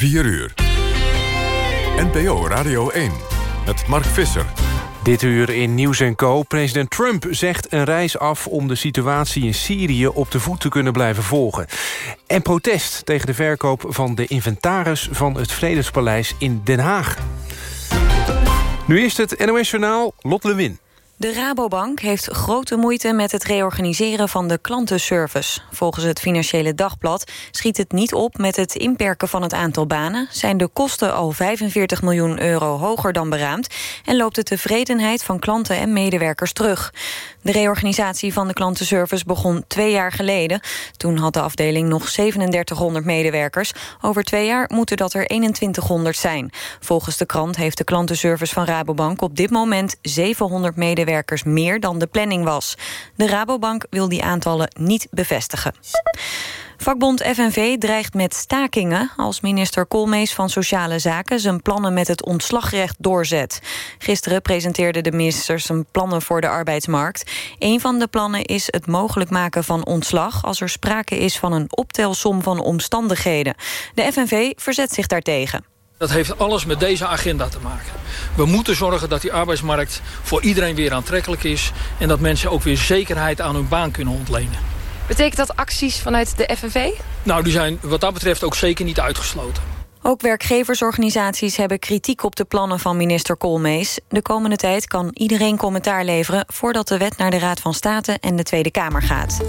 4 uur. NPO Radio 1 met Mark Visser. Dit uur in Nieuws Co. President Trump zegt een reis af... om de situatie in Syrië op de voet te kunnen blijven volgen. En protest tegen de verkoop van de inventaris... van het Vredespaleis in Den Haag. Nu is het NOS Journaal Lot Lewin. De Rabobank heeft grote moeite met het reorganiseren van de klantenservice. Volgens het Financiële Dagblad schiet het niet op met het inperken van het aantal banen... zijn de kosten al 45 miljoen euro hoger dan beraamd... en loopt de tevredenheid van klanten en medewerkers terug. De reorganisatie van de klantenservice begon twee jaar geleden. Toen had de afdeling nog 3700 medewerkers. Over twee jaar moeten dat er 2100 zijn. Volgens de krant heeft de klantenservice van Rabobank op dit moment 700 medewerkers meer dan de planning was. De Rabobank wil die aantallen niet bevestigen. Vakbond FNV dreigt met stakingen als minister Koolmees van Sociale Zaken zijn plannen met het ontslagrecht doorzet. Gisteren presenteerde de minister zijn plannen voor de arbeidsmarkt. Een van de plannen is het mogelijk maken van ontslag als er sprake is van een optelsom van omstandigheden. De FNV verzet zich daartegen. Dat heeft alles met deze agenda te maken. We moeten zorgen dat die arbeidsmarkt voor iedereen weer aantrekkelijk is... en dat mensen ook weer zekerheid aan hun baan kunnen ontlenen. Betekent dat acties vanuit de FNV? Nou, die zijn wat dat betreft ook zeker niet uitgesloten. Ook werkgeversorganisaties hebben kritiek op de plannen van minister Koolmees. De komende tijd kan iedereen commentaar leveren... voordat de wet naar de Raad van State en de Tweede Kamer gaat.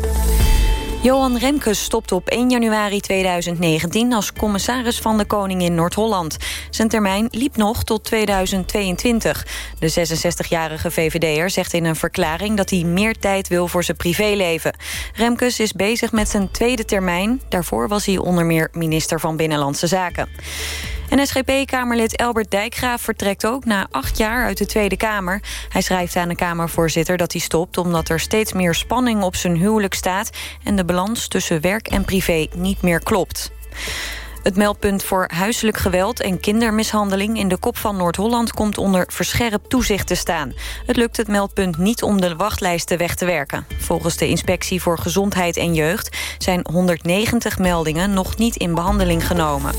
Johan Remkes stopte op 1 januari 2019 als commissaris van de Koning in Noord-Holland. Zijn termijn liep nog tot 2022. De 66-jarige VVD'er zegt in een verklaring dat hij meer tijd wil voor zijn privéleven. Remkes is bezig met zijn tweede termijn. Daarvoor was hij onder meer minister van Binnenlandse Zaken. En SGP-kamerlid Albert Dijkgraaf vertrekt ook na acht jaar uit de Tweede Kamer. Hij schrijft aan de Kamervoorzitter dat hij stopt... omdat er steeds meer spanning op zijn huwelijk staat... en de balans tussen werk en privé niet meer klopt. Het meldpunt voor huiselijk geweld en kindermishandeling... in de kop van Noord-Holland komt onder verscherpt toezicht te staan. Het lukt het meldpunt niet om de wachtlijsten weg te werken. Volgens de Inspectie voor Gezondheid en Jeugd... zijn 190 meldingen nog niet in behandeling genomen.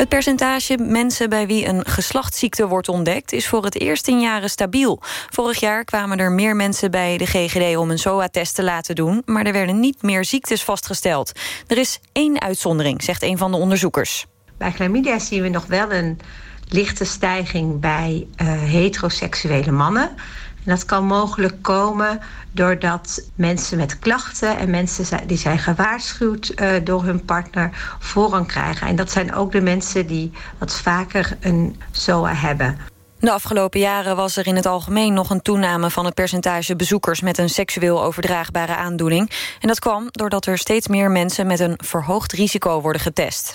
Het percentage mensen bij wie een geslachtsziekte wordt ontdekt... is voor het eerst in jaren stabiel. Vorig jaar kwamen er meer mensen bij de GGD om een SOA-test te laten doen... maar er werden niet meer ziektes vastgesteld. Er is één uitzondering, zegt een van de onderzoekers. Bij chlamydia zien we nog wel een lichte stijging bij uh, heteroseksuele mannen... Dat kan mogelijk komen doordat mensen met klachten en mensen die zijn gewaarschuwd uh, door hun partner voorrang krijgen. En dat zijn ook de mensen die wat vaker een SOA hebben. De afgelopen jaren was er in het algemeen nog een toename van het percentage bezoekers met een seksueel overdraagbare aandoening. En dat kwam doordat er steeds meer mensen met een verhoogd risico worden getest.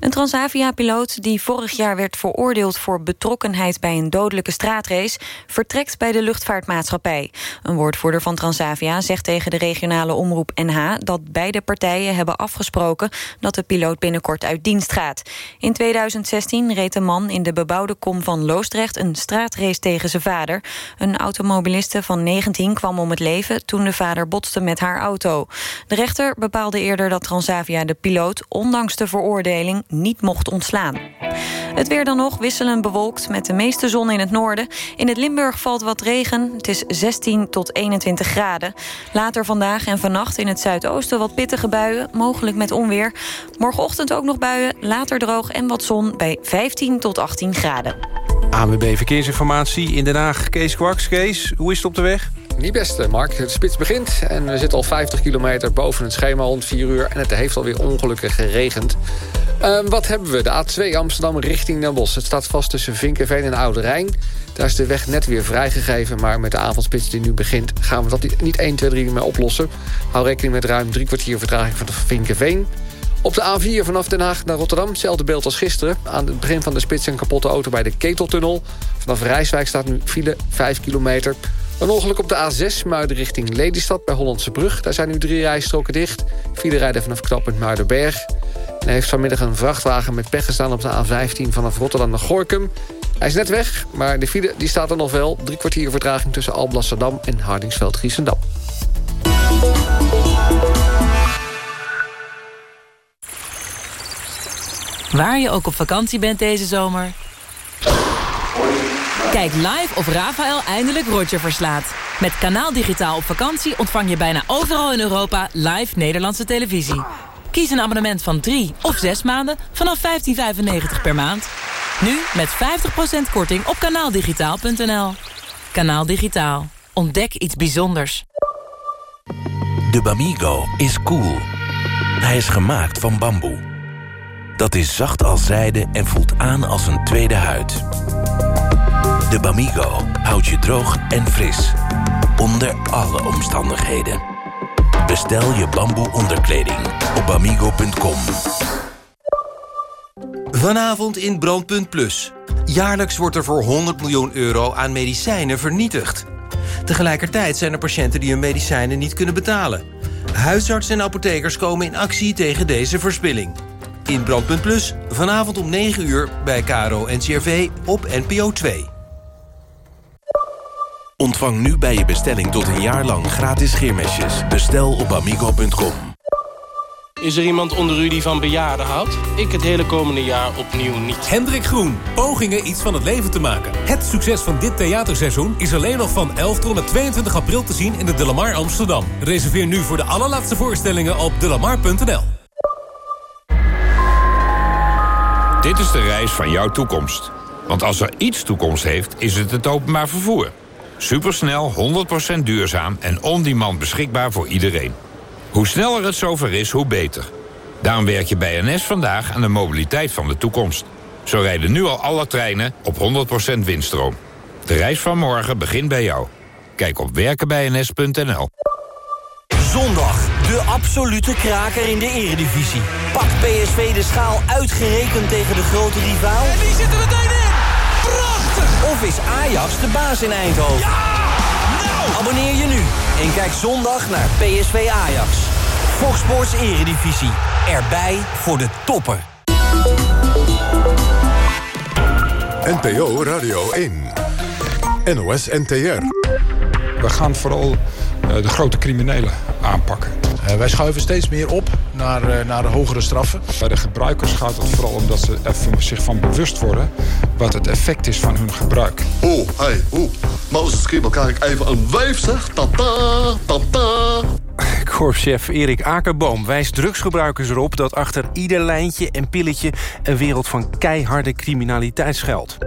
Een Transavia-piloot die vorig jaar werd veroordeeld... voor betrokkenheid bij een dodelijke straatrace... vertrekt bij de luchtvaartmaatschappij. Een woordvoerder van Transavia zegt tegen de regionale omroep NH... dat beide partijen hebben afgesproken... dat de piloot binnenkort uit dienst gaat. In 2016 reed de man in de bebouwde kom van Loosdrecht... een straatrace tegen zijn vader. Een automobiliste van 19 kwam om het leven... toen de vader botste met haar auto. De rechter bepaalde eerder dat Transavia de piloot... ondanks de veroordeling niet mocht ontslaan. Het weer dan nog wisselend bewolkt met de meeste zon in het noorden. In het Limburg valt wat regen. Het is 16 tot 21 graden. Later vandaag en vannacht in het zuidoosten wat pittige buien. Mogelijk met onweer. Morgenochtend ook nog buien. Later droog en wat zon bij 15 tot 18 graden. ANWB Verkeersinformatie in Den Haag. Kees Kwaks. Kees, hoe is het op de weg? Niet best, Mark. De spits begint en we zitten al 50 kilometer boven het schema rond 4 uur. En het heeft alweer ongelukkig geregend. Uh, wat hebben we? De A2 Amsterdam richting Den Bosch. Het staat vast tussen Vinkenveen en Oude Rijn. Daar is de weg net weer vrijgegeven. Maar met de avondspits die nu begint gaan we dat niet 1, 2, 3 meer oplossen. Hou rekening met ruim drie kwartier vertraging van Vinkenveen. Op de A4 vanaf Den Haag naar Rotterdam, hetzelfde beeld als gisteren. Aan het begin van de spits een kapotte auto bij de Keteltunnel. Vanaf Rijswijk staat nu file 5 kilometer. Een ongeluk op de A6 Muiden richting Lelystad bij Hollandse Brug. Daar zijn nu drie rijstroken dicht. File rijden vanaf knooppunt Muidenberg. En heeft vanmiddag een vrachtwagen met pech gestaan op de A15 vanaf Rotterdam naar Gorkum. Hij is net weg, maar de file die staat er nog wel. Drie kwartier vertraging tussen Alblasserdam en Hardingsveld-Giessendam. Waar je ook op vakantie bent deze zomer... Kijk live of Rafael eindelijk Roger verslaat. Met Kanaal Digitaal op vakantie ontvang je bijna overal in Europa live Nederlandse televisie. Kies een abonnement van 3 of 6 maanden vanaf 15,95 per maand. Nu met 50% korting op kanaaldigitaal.nl. Kanaal Digitaal. Ontdek iets bijzonders. De Bamigo is cool. Hij is gemaakt van bamboe. Dat is zacht als zijde en voelt aan als een tweede huid. De Bamigo houdt je droog en fris. Onder alle omstandigheden. Bestel je bamboe onderkleding op bamigo.com. Vanavond in Brandpunt Plus. Jaarlijks wordt er voor 100 miljoen euro aan medicijnen vernietigd. Tegelijkertijd zijn er patiënten die hun medicijnen niet kunnen betalen. Huisartsen en apothekers komen in actie tegen deze verspilling. In Brandpunt Plus, vanavond om 9 uur bij KRO NCRV op NPO 2. Ontvang nu bij je bestelling tot een jaar lang gratis scheermesjes. Bestel op amigo.com. Is er iemand onder u die van bejaarden houdt? Ik het hele komende jaar opnieuw niet. Hendrik Groen, pogingen iets van het leven te maken. Het succes van dit theaterseizoen is alleen nog van 11 tot en met 22 april te zien in de Delamar Amsterdam. Reserveer nu voor de allerlaatste voorstellingen op delamar.nl. Dit is de reis van jouw toekomst. Want als er iets toekomst heeft, is het het openbaar vervoer. Supersnel, 100% duurzaam en on-demand beschikbaar voor iedereen. Hoe sneller het zover is, hoe beter. Daarom werk je bij NS vandaag aan de mobiliteit van de toekomst. Zo rijden nu al alle treinen op 100% windstroom. De reis van morgen begint bij jou. Kijk op werkenbijns.nl. Zondag, de absolute kraker in de eredivisie. Pakt PSV de schaal uitgerekend tegen de grote rivaal? En die zitten meteen! Of is Ajax de baas in Eindhoven? Ja! Nou! Abonneer je nu en kijk zondag naar PSV Ajax. Fox Sports Eredivisie. Erbij voor de toppen. NPO Radio 1. NOS NTR. We gaan vooral uh, de grote criminelen aanpakken. Uh, wij schuiven steeds meer op naar, uh, naar de hogere straffen. Bij de gebruikers gaat het vooral om dat ze zich van bewust worden... wat het effect is van hun gebruik. Oh, hey, oh. Mozes Kriebel, krijg ik even een wijf, zeg. Tata, tata. Korpschef Erik Akerboom wijst drugsgebruikers erop... dat achter ieder lijntje en pilletje een wereld van keiharde criminaliteit schuilt.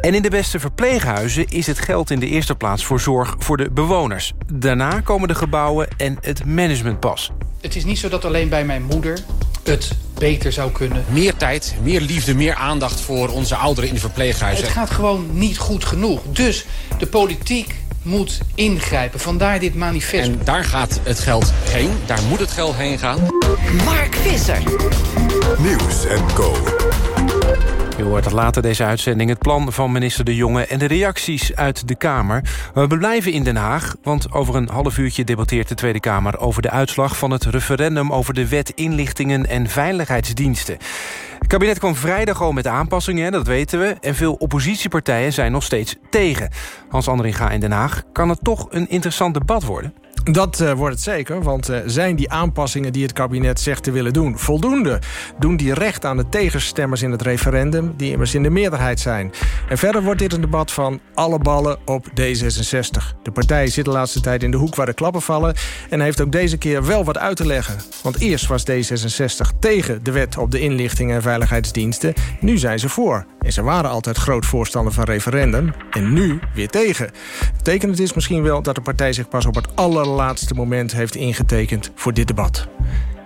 En in de beste verpleeghuizen is het geld in de eerste plaats voor zorg voor de bewoners. Daarna komen de gebouwen en het management pas. Het is niet zo dat alleen bij mijn moeder het beter zou kunnen. Meer tijd, meer liefde, meer aandacht voor onze ouderen in de verpleeghuizen. Het gaat gewoon niet goed genoeg. Dus de politiek moet ingrijpen. Vandaar dit manifest. En daar gaat het geld heen. Daar moet het geld heen gaan. Mark Visser. Nieuws en Co. U hoort later deze uitzending het plan van minister De Jonge... en de reacties uit de Kamer. We blijven in Den Haag, want over een half uurtje... debatteert de Tweede Kamer over de uitslag van het referendum... over de wet inlichtingen en veiligheidsdiensten. Het kabinet kwam vrijdag al met aanpassingen, dat weten we... en veel oppositiepartijen zijn nog steeds tegen. Hans Andringa in Den Haag, kan het toch een interessant debat worden? Dat uh, wordt het zeker, want uh, zijn die aanpassingen die het kabinet zegt te willen doen voldoende? Doen die recht aan de tegenstemmers in het referendum, die immers in de meerderheid zijn? En verder wordt dit een debat van alle ballen op D66. De partij zit de laatste tijd in de hoek waar de klappen vallen en heeft ook deze keer wel wat uit te leggen. Want eerst was D66 tegen de wet op de inlichting en veiligheidsdiensten, nu zijn ze voor. En ze waren altijd groot voorstander van referendum en nu weer tegen. Betekent is misschien wel dat de partij zich pas op het aller laatste moment heeft ingetekend voor dit debat.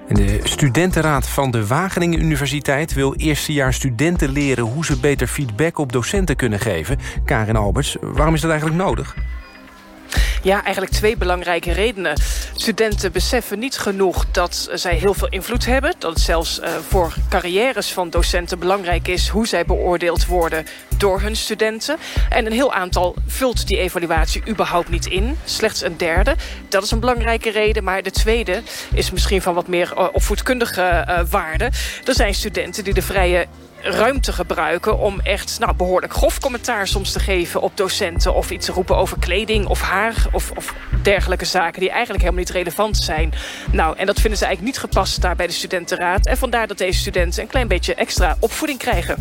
De studentenraad van de Wageningen Universiteit... wil eerstejaars studenten leren hoe ze beter feedback op docenten kunnen geven. Karin Alberts, waarom is dat eigenlijk nodig? Ja, eigenlijk twee belangrijke redenen. Studenten beseffen niet genoeg dat zij heel veel invloed hebben. Dat het zelfs uh, voor carrières van docenten belangrijk is... hoe zij beoordeeld worden door hun studenten. En een heel aantal vult die evaluatie überhaupt niet in. Slechts een derde. Dat is een belangrijke reden. Maar de tweede is misschien van wat meer uh, opvoedkundige uh, waarde. Er zijn studenten die de vrije ruimte gebruiken... om echt nou, behoorlijk grof commentaar soms te geven op docenten... of iets te roepen over kleding of haar of, of dergelijke zaken... die eigenlijk helemaal niet relevant zijn. Nou, en dat vinden ze eigenlijk niet gepast daar bij de studentenraad. En vandaar dat deze studenten een klein beetje extra opvoeding krijgen.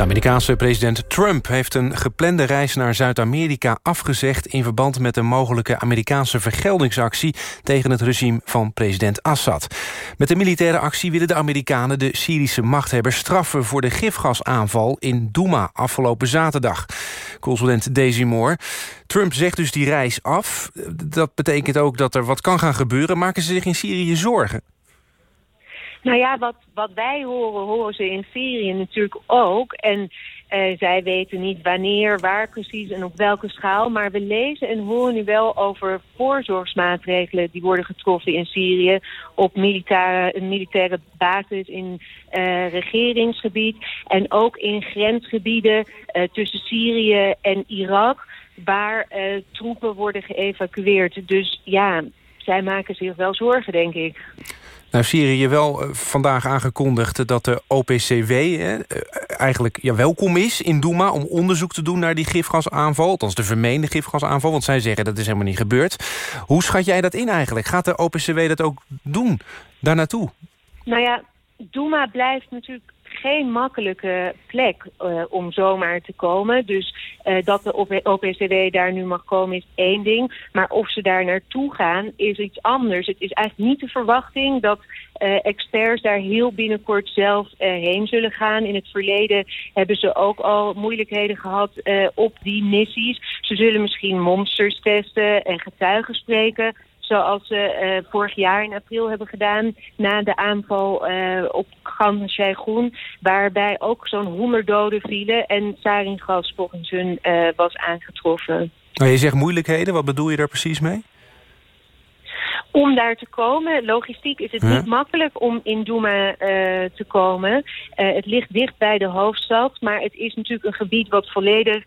De Amerikaanse president Trump heeft een geplande reis naar Zuid-Amerika afgezegd... in verband met een mogelijke Amerikaanse vergeldingsactie... tegen het regime van president Assad. Met de militaire actie willen de Amerikanen de Syrische machthebbers straffen... voor de gifgasaanval in Douma afgelopen zaterdag. Consulent Daisy Moore. Trump zegt dus die reis af. Dat betekent ook dat er wat kan gaan gebeuren. Maken ze zich in Syrië zorgen? Nou ja, wat, wat wij horen, horen ze in Syrië natuurlijk ook. En uh, zij weten niet wanneer, waar precies en op welke schaal. Maar we lezen en horen nu wel over voorzorgsmaatregelen die worden getroffen in Syrië. Op militaire, militaire basis in uh, regeringsgebied. En ook in grensgebieden uh, tussen Syrië en Irak. Waar troepen worden geëvacueerd. Dus ja, zij maken zich wel zorgen, denk ik. Nou, Syrië wel vandaag aangekondigd dat de OPCW eh, eigenlijk ja, welkom is in Douma... om onderzoek te doen naar die gifgasaanval. Althans, de vermeende gifgasaanval, want zij zeggen dat is helemaal niet gebeurd. Hoe schat jij dat in eigenlijk? Gaat de OPCW dat ook doen, daar naartoe? Nou ja, Douma blijft natuurlijk geen makkelijke plek uh, om zomaar te komen. Dus uh, dat de OPCW daar nu mag komen is één ding. Maar of ze daar naartoe gaan is iets anders. Het is eigenlijk niet de verwachting dat uh, experts daar heel binnenkort zelf heen zullen gaan. In het verleden hebben ze ook al moeilijkheden gehad op die missies. Ze zullen misschien monsters testen en getuigen spreken zoals ze uh, vorig jaar in april hebben gedaan... na de aanval uh, op Groen... waarbij ook zo'n 100 doden vielen... en saringas volgens hun uh, was aangetroffen. Nou, je zegt moeilijkheden, wat bedoel je daar precies mee? Om daar te komen, logistiek is het ja. niet makkelijk om in Douma te komen. het ligt dicht bij de hoofdstad, maar het is natuurlijk een gebied wat volledig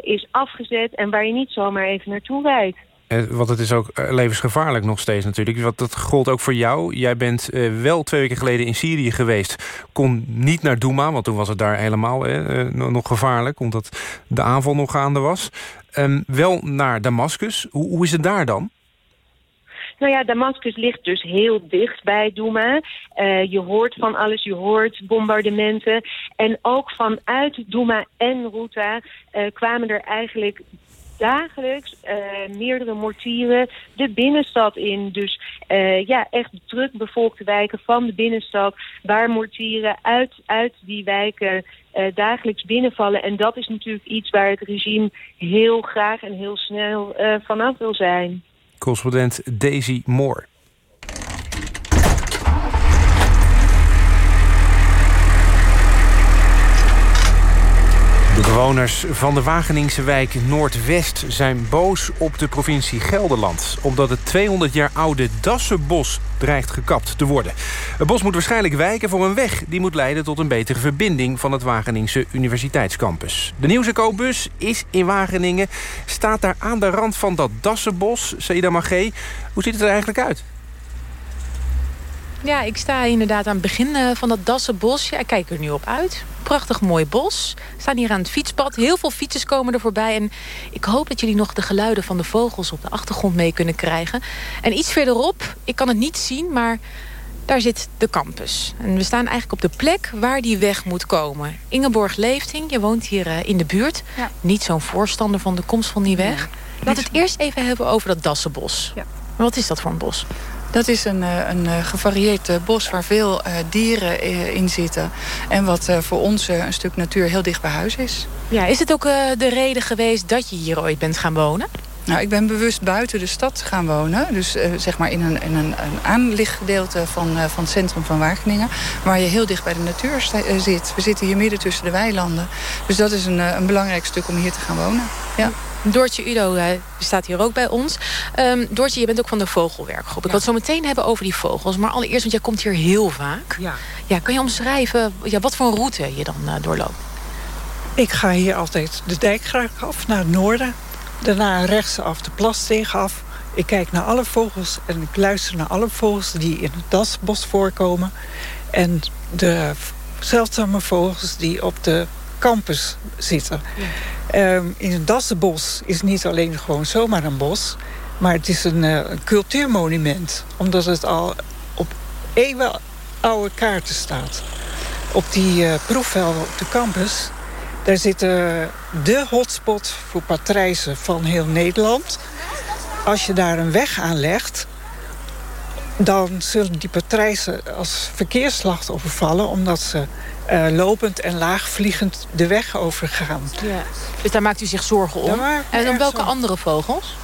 is afgezet... en waar je niet zomaar even naartoe rijdt. Eh, want het is ook eh, levensgevaarlijk nog steeds natuurlijk. Want dat gold ook voor jou. Jij bent uh, wel twee weken geleden in Syrië geweest. Kon niet naar Douma, want toen was het daar helemaal uh, nog gevaarlijk. Omdat de aanval nog gaande was. Um, wel naar Damascus. Hoe, hoe, is het daar dan? Nou ja, Damascus ligt dus heel dicht bij Douma. Je hoort van alles, je hoort bombardementen. En ook vanuit Douma en Ruta kwamen er eigenlijk dagelijks uh, meerdere mortieren de binnenstad in. Dus uh, ja, echt druk bevolkte wijken van de binnenstad... waar mortieren uit, uit die wijken uh, dagelijks binnenvallen. En dat is natuurlijk iets waar het regime heel graag en heel snel vanaf wil zijn. Correspondent Daisy Moore. Bewoners van de Wageningse wijk Noordwest zijn boos op de provincie Gelderland... omdat het 200 jaar oude Dassenbos dreigt gekapt te worden. Het bos moet waarschijnlijk wijken voor een weg... die moet leiden tot een betere verbinding van het Wageningse Universiteitscampus. De Nieuws- bus is in Wageningen, staat daar aan de rand van dat Dassenbos. Saida Magé, hoe ziet het er eigenlijk uit? Ja, ik sta inderdaad aan het begin eh, van dat Dassenbos. Ja, ik kijk er nu op uit. Prachtig mooi bos. We staan hier aan het fietspad. Heel veel fietsers komen er voorbij. En ik hoop dat jullie nog de geluiden van de vogels op de achtergrond mee kunnen krijgen. En iets verderop, ik kan het niet zien, maar daar zit de campus. En we staan eigenlijk op de plek waar die weg moet komen. Ingeborg Leefting, je woont hier uh, in de buurt. Ja. Niet zo'n voorstander van de komst van die weg. Nee. Laten we het eerst even hebben over dat Dassenbos. Ja. Wat is dat voor een bos? Dat is een, een gevarieerd bos waar veel dieren in zitten. En wat voor ons een stuk natuur heel dicht bij huis is. Ja, is het ook de reden geweest dat je hier ooit bent gaan wonen? Nou, ik ben bewust buiten de stad gaan wonen. Dus uh, zeg maar in een, in een, een aanlichtgedeelte van, uh, van het centrum van Wageningen. Waar je heel dicht bij de natuur uh, zit. We zitten hier midden tussen de weilanden. Dus dat is een, een belangrijk stuk om hier te gaan wonen. Ja. Doortje Udo uh, staat hier ook bij ons. Um, Doortje, je bent ook van de vogelwerkgroep. Ik wil het zo meteen hebben over die vogels. Maar allereerst, want jij komt hier heel vaak. Ja. Ja, kan je omschrijven ja, wat voor een route je dan uh, doorloopt? Ik ga hier altijd de dijkgracht af naar het noorden. Daarna rechtsaf de plassteeg af. Ik kijk naar alle vogels en ik luister naar alle vogels die in het dasbos voorkomen. En de zeldzame vogels die op de campus zitten. Ehm, in het Dassenbos is niet alleen gewoon zomaar een bos... maar het is een, een cultuurmonument. Omdat het al op eeuwenoude kaarten staat. Op die uh, proefvelden op de campus... daar zitten de hotspot voor patrijzen van heel Nederland. Als je daar een weg aanlegt dan zullen die patrijzen als verkeersslachtoffer vallen... omdat ze uh, lopend en laagvliegend de weg overgaan. Ja. Dus daar maakt u zich zorgen om? En om welke andere vogels?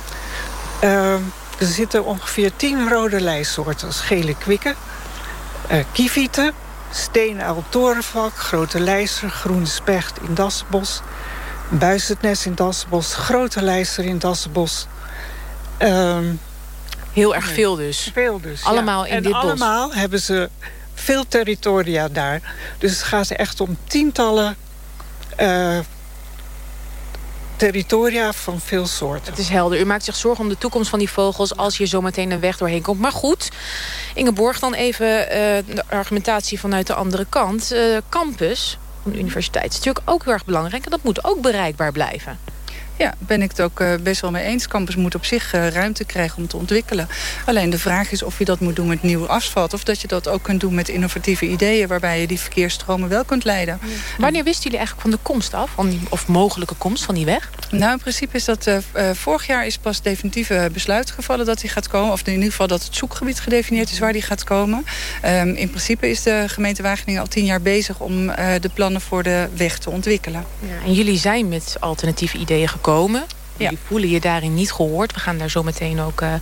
Uh, er zitten ongeveer tien rode lijstsoorten. Gele kwikken, uh, kievieten, steenuil torenvalk... grote lijster, groene specht in Dassenbos... buizendnes in Dassenbos, grote lijster in Dassenbos... Uh, Heel erg veel dus. Veel dus, Allemaal ja. in en dit bos. allemaal hebben ze veel territoria daar. Dus het gaat echt om tientallen uh, territoria van veel soorten. Het is helder. U maakt zich zorgen om de toekomst van die vogels... als je zometeen een weg doorheen komt. Maar goed, Ingeborg, dan even uh, de argumentatie vanuit de andere kant. Uh, campus van de universiteit is natuurlijk ook heel erg belangrijk... en dat moet ook bereikbaar blijven. Ja, ben ik het ook uh, best wel mee eens. Campus moet op zich uh, ruimte krijgen om te ontwikkelen. Alleen de vraag is of je dat moet doen met nieuw asfalt... of dat je dat ook kunt doen met innovatieve ideeën... waarbij je die verkeersstromen wel kunt leiden. Ja. Wanneer wisten jullie eigenlijk van de komst af? Van die, of mogelijke komst van die weg? Nou, in principe is dat... Uh, vorig jaar is pas definitieve besluit gevallen dat die gaat komen. Of in ieder geval dat het zoekgebied gedefinieerd is waar die gaat komen. Um, in principe is de gemeente Wageningen al tien jaar bezig... om de plannen voor de weg te ontwikkelen. Ja, en jullie zijn met alternatieve ideeën gekomen Ja. Die voelen je daarin niet gehoord. We gaan daar zo meteen ook uh,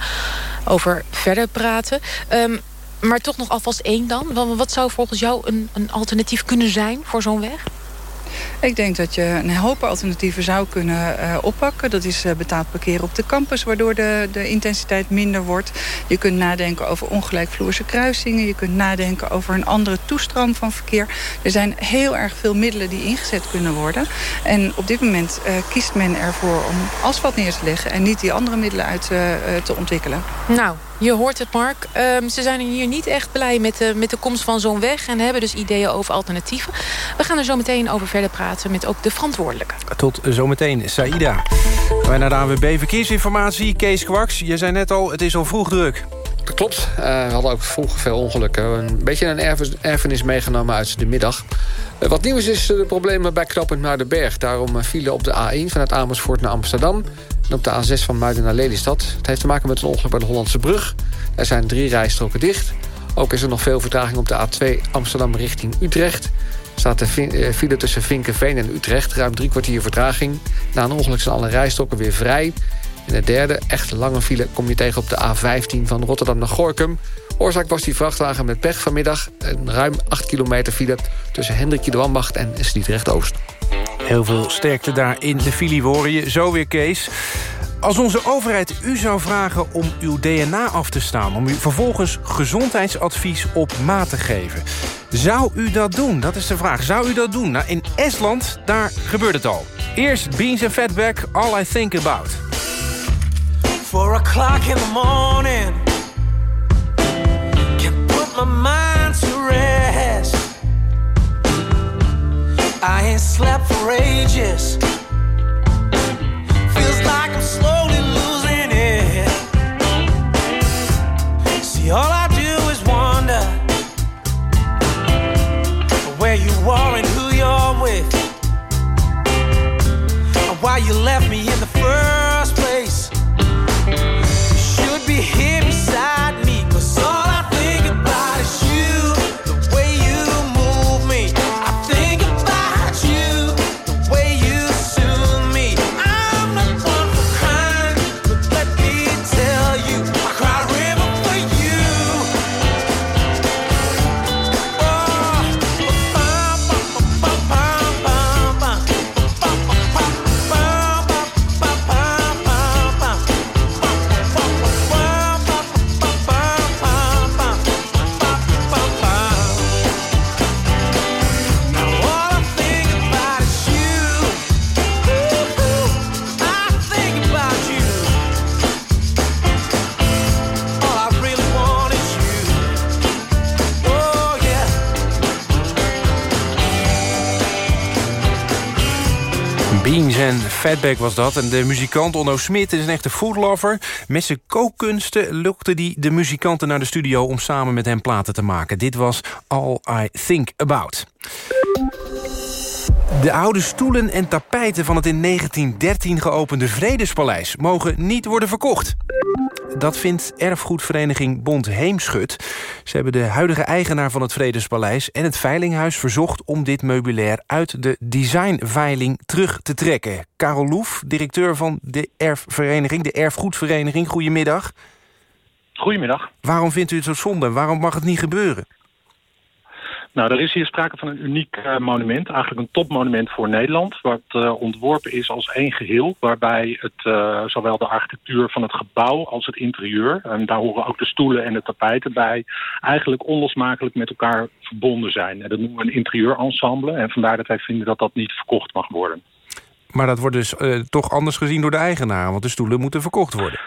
over verder praten. Um, maar toch nog alvast één dan. Wat zou volgens jou een, een alternatief kunnen zijn voor zo'n weg? Ik denk dat je een hoop alternatieven zou kunnen uh, oppakken. Dat is uh, betaald parkeren op de campus, waardoor de, de intensiteit minder wordt. Je kunt nadenken over ongelijkvloerse kruisingen. Je kunt nadenken over een andere toestroom van verkeer. Er zijn heel erg veel middelen die ingezet kunnen worden. En op dit moment uh, kiest men ervoor om asfalt neer te leggen... en niet die andere middelen uit te ontwikkelen. Nou, je hoort het, Mark. Um, ze zijn hier niet echt blij met de, met de komst van zo'n weg... en hebben dus ideeën over alternatieven. We gaan er zo meteen over verder praten met ook de verantwoordelijke. Tot zometeen, Saida. Wij naar de AWB Verkeersinformatie. Kees Kwaks, je zei net al, het is al vroeg druk. Dat klopt. Uh, we hadden ook vroeg veel ongelukken. Een beetje een erfenis meegenomen uit de middag. Uh, wat nieuws is de problemen bij knooppunt Muidenberg. Daarom vielen op de A1 vanuit Amersfoort naar Amsterdam... en op de A6 van Muiden naar Lelystad. Het heeft te maken met een ongeluk bij de Hollandse brug. Er zijn drie rijstroken dicht. Ook is er nog veel vertraging op de A2 Amsterdam richting Utrecht staat de file tussen Vinkenveen en Utrecht. Ruim drie kwartier vertraging. Na een ongeluk zijn alle rijstokken weer vrij. En de derde, echt lange file, kom je tegen op de A15 van Rotterdam naar Gorkum. Oorzaak was die vrachtwagen met pech vanmiddag. Een ruim 8 kilometer file tussen Hendrikje de Wambacht en Sliedrecht-Oost. Heel veel sterkte daar in de file, hoor je. Zo weer, Kees. Als onze overheid u zou vragen om uw DNA af te staan... om u vervolgens gezondheidsadvies op maat te geven... zou u dat doen? Dat is de vraag. Zou u dat doen? Nou, in Estland, daar gebeurt het al. Eerst Beans and Fatback, All I Think About. Four o'clock in the morning my mind to rest I ain't slept for ages Feels like I'm slowly losing it. See, all I do is wonder where you are and who you're with, and why you left me in the first place. You should be here Fatback was dat. En de muzikant Onno Smit is een echte foodlover. Met zijn kookkunsten lukte hij de muzikanten naar de studio... om samen met hem platen te maken. Dit was All I Think About. De oude stoelen en tapijten van het in 1913 geopende Vredespaleis... mogen niet worden verkocht. Dat vindt erfgoedvereniging Bond Heemschut. Ze hebben de huidige eigenaar van het Vredespaleis... en het Veilinghuis verzocht om dit meubilair... uit de designveiling terug te trekken. Karel Loef, directeur van de erfvereniging, de erfgoedvereniging. Goedemiddag. Goedemiddag. Waarom vindt u het zo zonde? Waarom mag het niet gebeuren? Nou, er is hier sprake van een uniek uh, monument, eigenlijk een topmonument voor Nederland, wat uh, ontworpen is als één geheel, waarbij het, uh, zowel de architectuur van het gebouw als het interieur, en daar horen ook de stoelen en de tapijten bij, eigenlijk onlosmakelijk met elkaar verbonden zijn. En dat noemen we een interieurensemble en vandaar dat wij vinden dat dat niet verkocht mag worden. Maar dat wordt dus toch anders gezien door de eigenaar, want de stoelen moeten verkocht worden.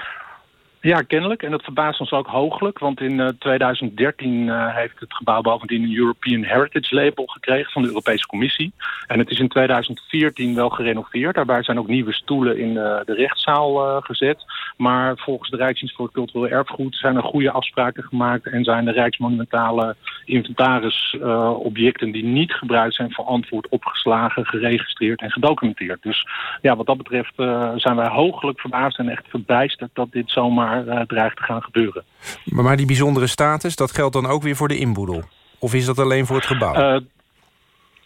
Ja, kennelijk. En dat verbaast ons ook hooglijk. Want in uh, 2013 uh, heeft het gebouw bovendien een European Heritage Label gekregen van de Europese Commissie. En het is in 2014 wel gerenoveerd. Daarbij zijn ook nieuwe stoelen in uh, de rechtszaal gezet. Maar volgens de Rijksdienst voor het Cultureel Erfgoed zijn er goede afspraken gemaakt. En zijn de rijksmonumentale inventarisobjecten die niet gebruikt zijn verantwoord opgeslagen, geregistreerd en gedocumenteerd. Dus ja, wat dat betreft zijn wij hooglijk verbaasd en echt verbijsterd dat dit zomaar uh, dreigt te gaan gebeuren. Maar, maar die bijzondere status, dat geldt dan ook weer voor de inboedel? Of is dat alleen voor het gebouw? Uh,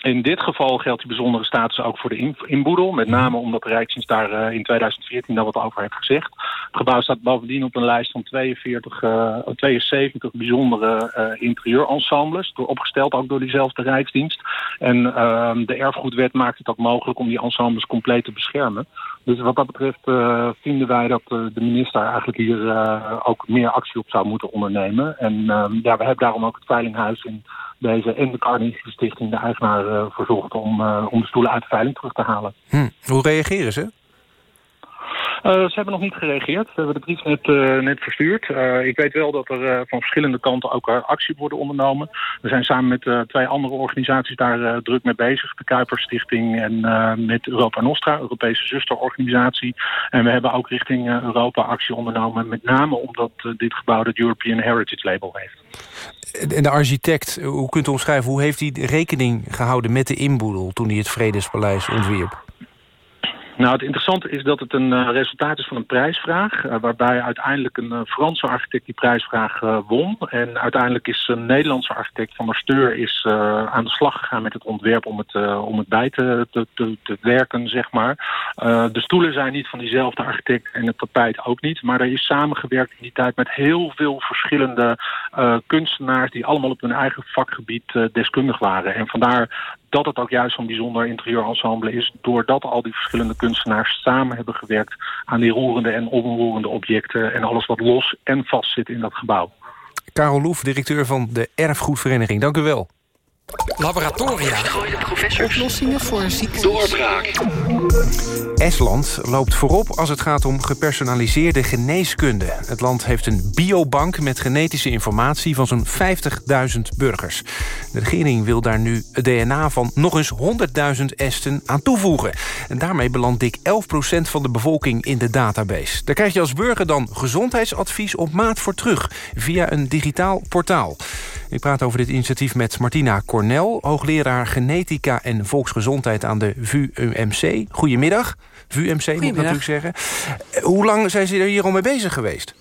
in dit geval geldt die bijzondere status ook voor de inboedel. Met name omdat de Rijksdienst daar uh, in 2014 daar wat over heeft gezegd. Het gebouw staat bovendien op een lijst van 42, uh, 72 bijzondere uh, interieurensembles. Door, opgesteld ook door diezelfde Rijksdienst. En uh, de erfgoedwet maakt het ook mogelijk om die ensembles compleet te beschermen. Dus wat dat betreft uh, vinden wij dat de minister eigenlijk hier ook meer actie op zou moeten ondernemen. En ja, we hebben daarom ook het Veilinghuis in deze en de Carnegie Stichting de eigenaar verzocht om, om de stoelen uit de veiling terug te halen. Hm. Hoe reageren ze? Uh, ze hebben nog niet gereageerd. We hebben de brief net, uh, net verstuurd. Uh, ik weet wel dat er van verschillende kanten ook actie worden ondernomen. We zijn samen met twee andere organisaties daar druk mee bezig. De Kuiperstichting en met Europa Nostra, Europese zusterorganisatie. En we hebben ook richting Europa actie ondernomen. Met name omdat dit gebouw het European Heritage Label heeft. En de architect, hoe kunt u omschrijven... hoe heeft hij rekening gehouden met de inboedel... toen hij het Vredespaleis ontwierp? Nou, het interessante is dat het een uh, resultaat is van een prijsvraag... Uh, waarbij uiteindelijk een uh, Franse architect die prijsvraag won. En uiteindelijk is een Nederlandse architect van der Steur... is aan de slag gegaan met het ontwerp om het, om het bij te, te, te, te werken, zeg maar. de stoelen zijn niet van diezelfde architect en het tapijt ook niet. Maar er is samengewerkt in die tijd met heel veel verschillende kunstenaars... die allemaal op hun eigen vakgebied deskundig waren. En vandaar dat het ook juist zo'n bijzonder interieurensemble is... doordat al die verschillende kunstenaars samen hebben gewerkt... aan die roerende en onroerende objecten... en alles wat los en vast zit in dat gebouw. Karel Loef, directeur van de Erfgoedvereniging. Dank u wel. Laboratoria. Oplossingen voor ziektes. Doorbraak. Estland loopt voorop als het gaat om gepersonaliseerde geneeskunde. Het land heeft een biobank met genetische informatie van zo'n 50.000 burgers. De regering wil daar nu het DNA van nog eens 100.000 Esten aan toevoegen. En daarmee belandt dik 11% van de bevolking in de database. Daar krijg je als burger dan gezondheidsadvies op maat voor terug... via een digitaal portaal. Ik praat over dit initiatief met Martina Cornel... hoogleraar genetica en volksgezondheid aan de VUMC. Goedemiddag. VUMC moet ik natuurlijk zeggen. Hoe lang zijn ze er hier al mee bezig geweest?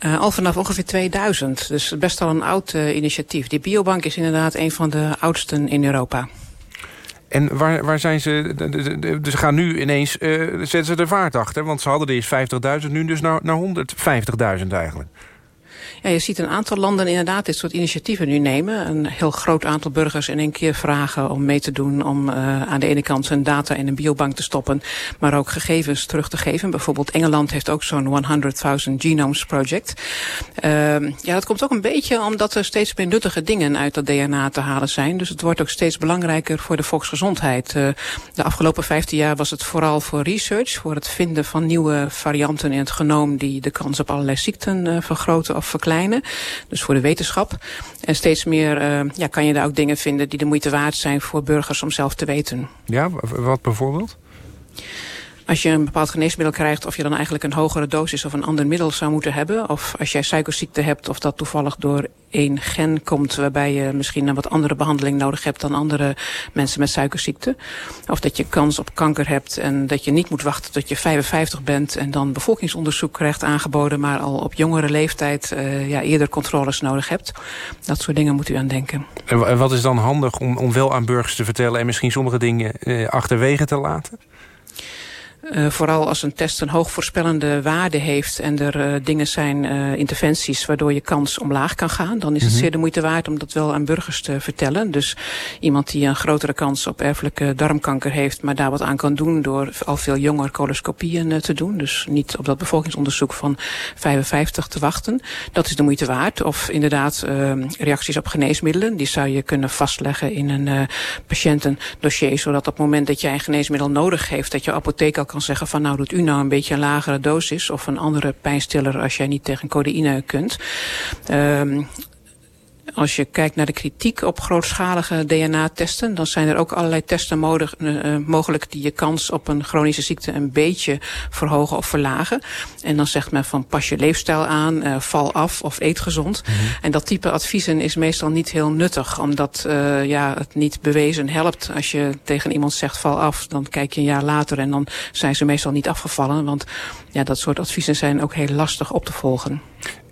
Uh, al vanaf ongeveer 2000. Dus best al een oud uh, initiatief. Die biobank is inderdaad een van de oudsten in Europa. En waar, waar zijn ze... Ze gaan nu ineens... Uh, zetten ze de vaart achter. Want ze hadden eerst 50.000, nu dus naar, naar 150.000 eigenlijk. Ja, je ziet een aantal landen inderdaad dit soort initiatieven nu nemen. Een heel groot aantal burgers in één keer vragen om mee te doen... om uh, aan de ene kant zijn data in een biobank te stoppen... maar ook gegevens terug te geven. Bijvoorbeeld Engeland heeft ook zo'n 100.000 Genomes Project. Uh, ja, dat komt ook een beetje omdat er steeds meer nuttige dingen uit dat DNA te halen zijn. Dus het wordt ook steeds belangrijker voor de volksgezondheid. Uh, de afgelopen 15 jaar was het vooral voor research... voor het vinden van nieuwe varianten in het genoom... die de kans op allerlei ziekten uh, vergroten of verkleinen verkleinen. Dus voor de wetenschap. En steeds meer uh, ja, kan je daar ook dingen vinden die de moeite waard zijn voor burgers om zelf te weten. Ja, wat bijvoorbeeld? Als je een bepaald geneesmiddel krijgt... of je dan eigenlijk een hogere dosis of een ander middel zou moeten hebben... of als jij suikerziekte hebt of dat toevallig door één gen komt... waarbij je misschien een wat andere behandeling nodig hebt... dan andere mensen met suikerziekte. Of dat je kans op kanker hebt en dat je niet moet wachten tot je 55 bent... en dan bevolkingsonderzoek krijgt aangeboden... maar al op jongere leeftijd uh, ja, eerder controles nodig hebt. Dat soort dingen moet u aan denken. En wat is dan handig om, om wel aan burgers te vertellen... en misschien sommige dingen uh, achterwege te laten? Uh, vooral als een test een hoogvoorspellende waarde heeft... en er uh, dingen zijn, uh, interventies, waardoor je kans omlaag kan gaan... dan is het mm -hmm. zeer de moeite waard om dat wel aan burgers te vertellen. Dus iemand die een grotere kans op erfelijke darmkanker heeft... maar daar wat aan kan doen door al veel jonger coloscopieën te doen. Dus niet op dat bevolkingsonderzoek van 55 te wachten. Dat is de moeite waard. Of inderdaad reacties op geneesmiddelen. Die zou je kunnen vastleggen in een patiëntendossier... zodat op het moment dat jij een geneesmiddel nodig heeft... dat je apotheek al kan zeggen van nou doet u nou een beetje een lagere dosis of een andere pijnstiller als jij niet tegen codeïne kunt. Um, als je kijkt naar de kritiek op grootschalige DNA-testen... dan zijn er ook allerlei testen modig, uh, mogelijk... die je kans op een chronische ziekte een beetje verhogen of verlagen. En dan zegt men van pas je leefstijl aan, uh, val af of eet gezond. Mm -hmm. En dat type adviezen is meestal niet heel nuttig... omdat uh, ja, het niet bewezen helpt. Als je tegen iemand zegt val af, dan kijk je een jaar later... en dan zijn ze meestal niet afgevallen. Want ja, dat soort adviezen zijn ook heel lastig op te volgen.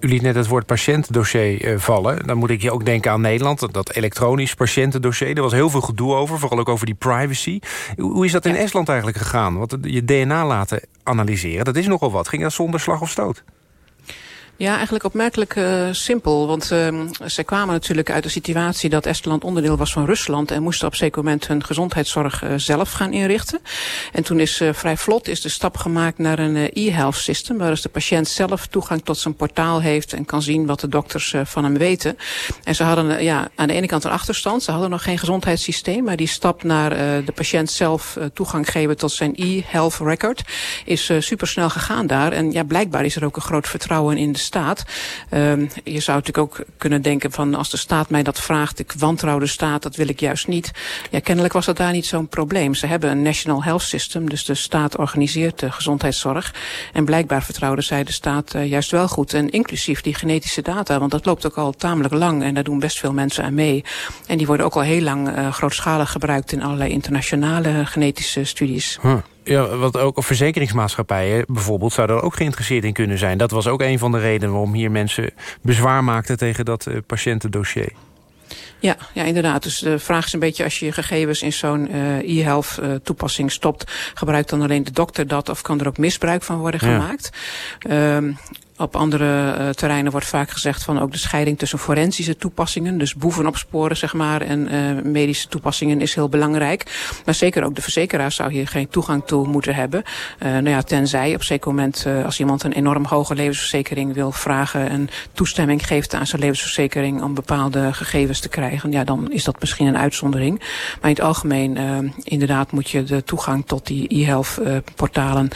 U liet net het woord patiëntendossier uh, vallen. Dan moet ik je ook denken aan Nederland. Dat elektronisch patiëntendossier. Er was heel veel gedoe over. Vooral ook over die privacy. Hoe is dat in ja. Estland eigenlijk gegaan? Want je DNA laten analyseren, dat is nogal wat. Ging dat zonder slag of stoot? Ja, eigenlijk opmerkelijk uh, simpel. Want uh, zij kwamen natuurlijk uit de situatie dat Estland onderdeel was van Rusland... en moesten op een zeker moment hun gezondheidszorg uh, zelf gaan inrichten. En toen is vrij vlot is de stap gemaakt naar een e-health system... waar dus de patiënt zelf toegang tot zijn portaal heeft... en kan zien wat de dokters van hem weten. En ze hadden ja, aan de ene kant een achterstand. Ze hadden nog geen gezondheidssysteem. Maar die stap naar de patiënt zelf toegang geven tot zijn e-health record... is supersnel gegaan daar. En ja, blijkbaar is er ook een groot vertrouwen in de staat. Um, je zou natuurlijk ook kunnen denken van als de staat mij dat vraagt, ik wantrouw de staat, dat wil ik juist niet. Ja, kennelijk was dat daar niet zo'n probleem. Ze hebben een National Health System, dus de staat organiseert de gezondheidszorg. En blijkbaar vertrouwde zij de staat uh, juist wel goed. En inclusief die genetische data, want dat loopt ook al tamelijk lang en daar doen best veel mensen aan mee. En die worden ook al heel lang uh, grootschalig gebruikt in allerlei internationale genetische studies. Ja, wat ook verzekeringsmaatschappijen bijvoorbeeld zouden er ook geïnteresseerd in kunnen zijn. Dat was ook een van de redenen waarom hier mensen bezwaar maakten tegen dat uh, patiëntendossier. Ja, ja, inderdaad. Dus de vraag is een beetje als je je gegevens in zo'n uh, e-health uh, toepassing stopt... gebruikt dan alleen de dokter dat of kan er ook misbruik van worden ja. gemaakt? Um, op andere uh, terreinen wordt vaak gezegd van ook de scheiding tussen forensische toepassingen, dus boeven opsporen zeg maar, en uh, medische toepassingen is heel belangrijk. Maar zeker ook de verzekeraar zou hier geen toegang toe moeten hebben. Uh, nou ja, tenzij op zeker moment als iemand een enorm hoge levensverzekering wil vragen en toestemming geeft aan zijn levensverzekering om bepaalde gegevens te krijgen, ja, dan is dat misschien een uitzondering. Maar in het algemeen inderdaad moet je de toegang tot die e-health portalen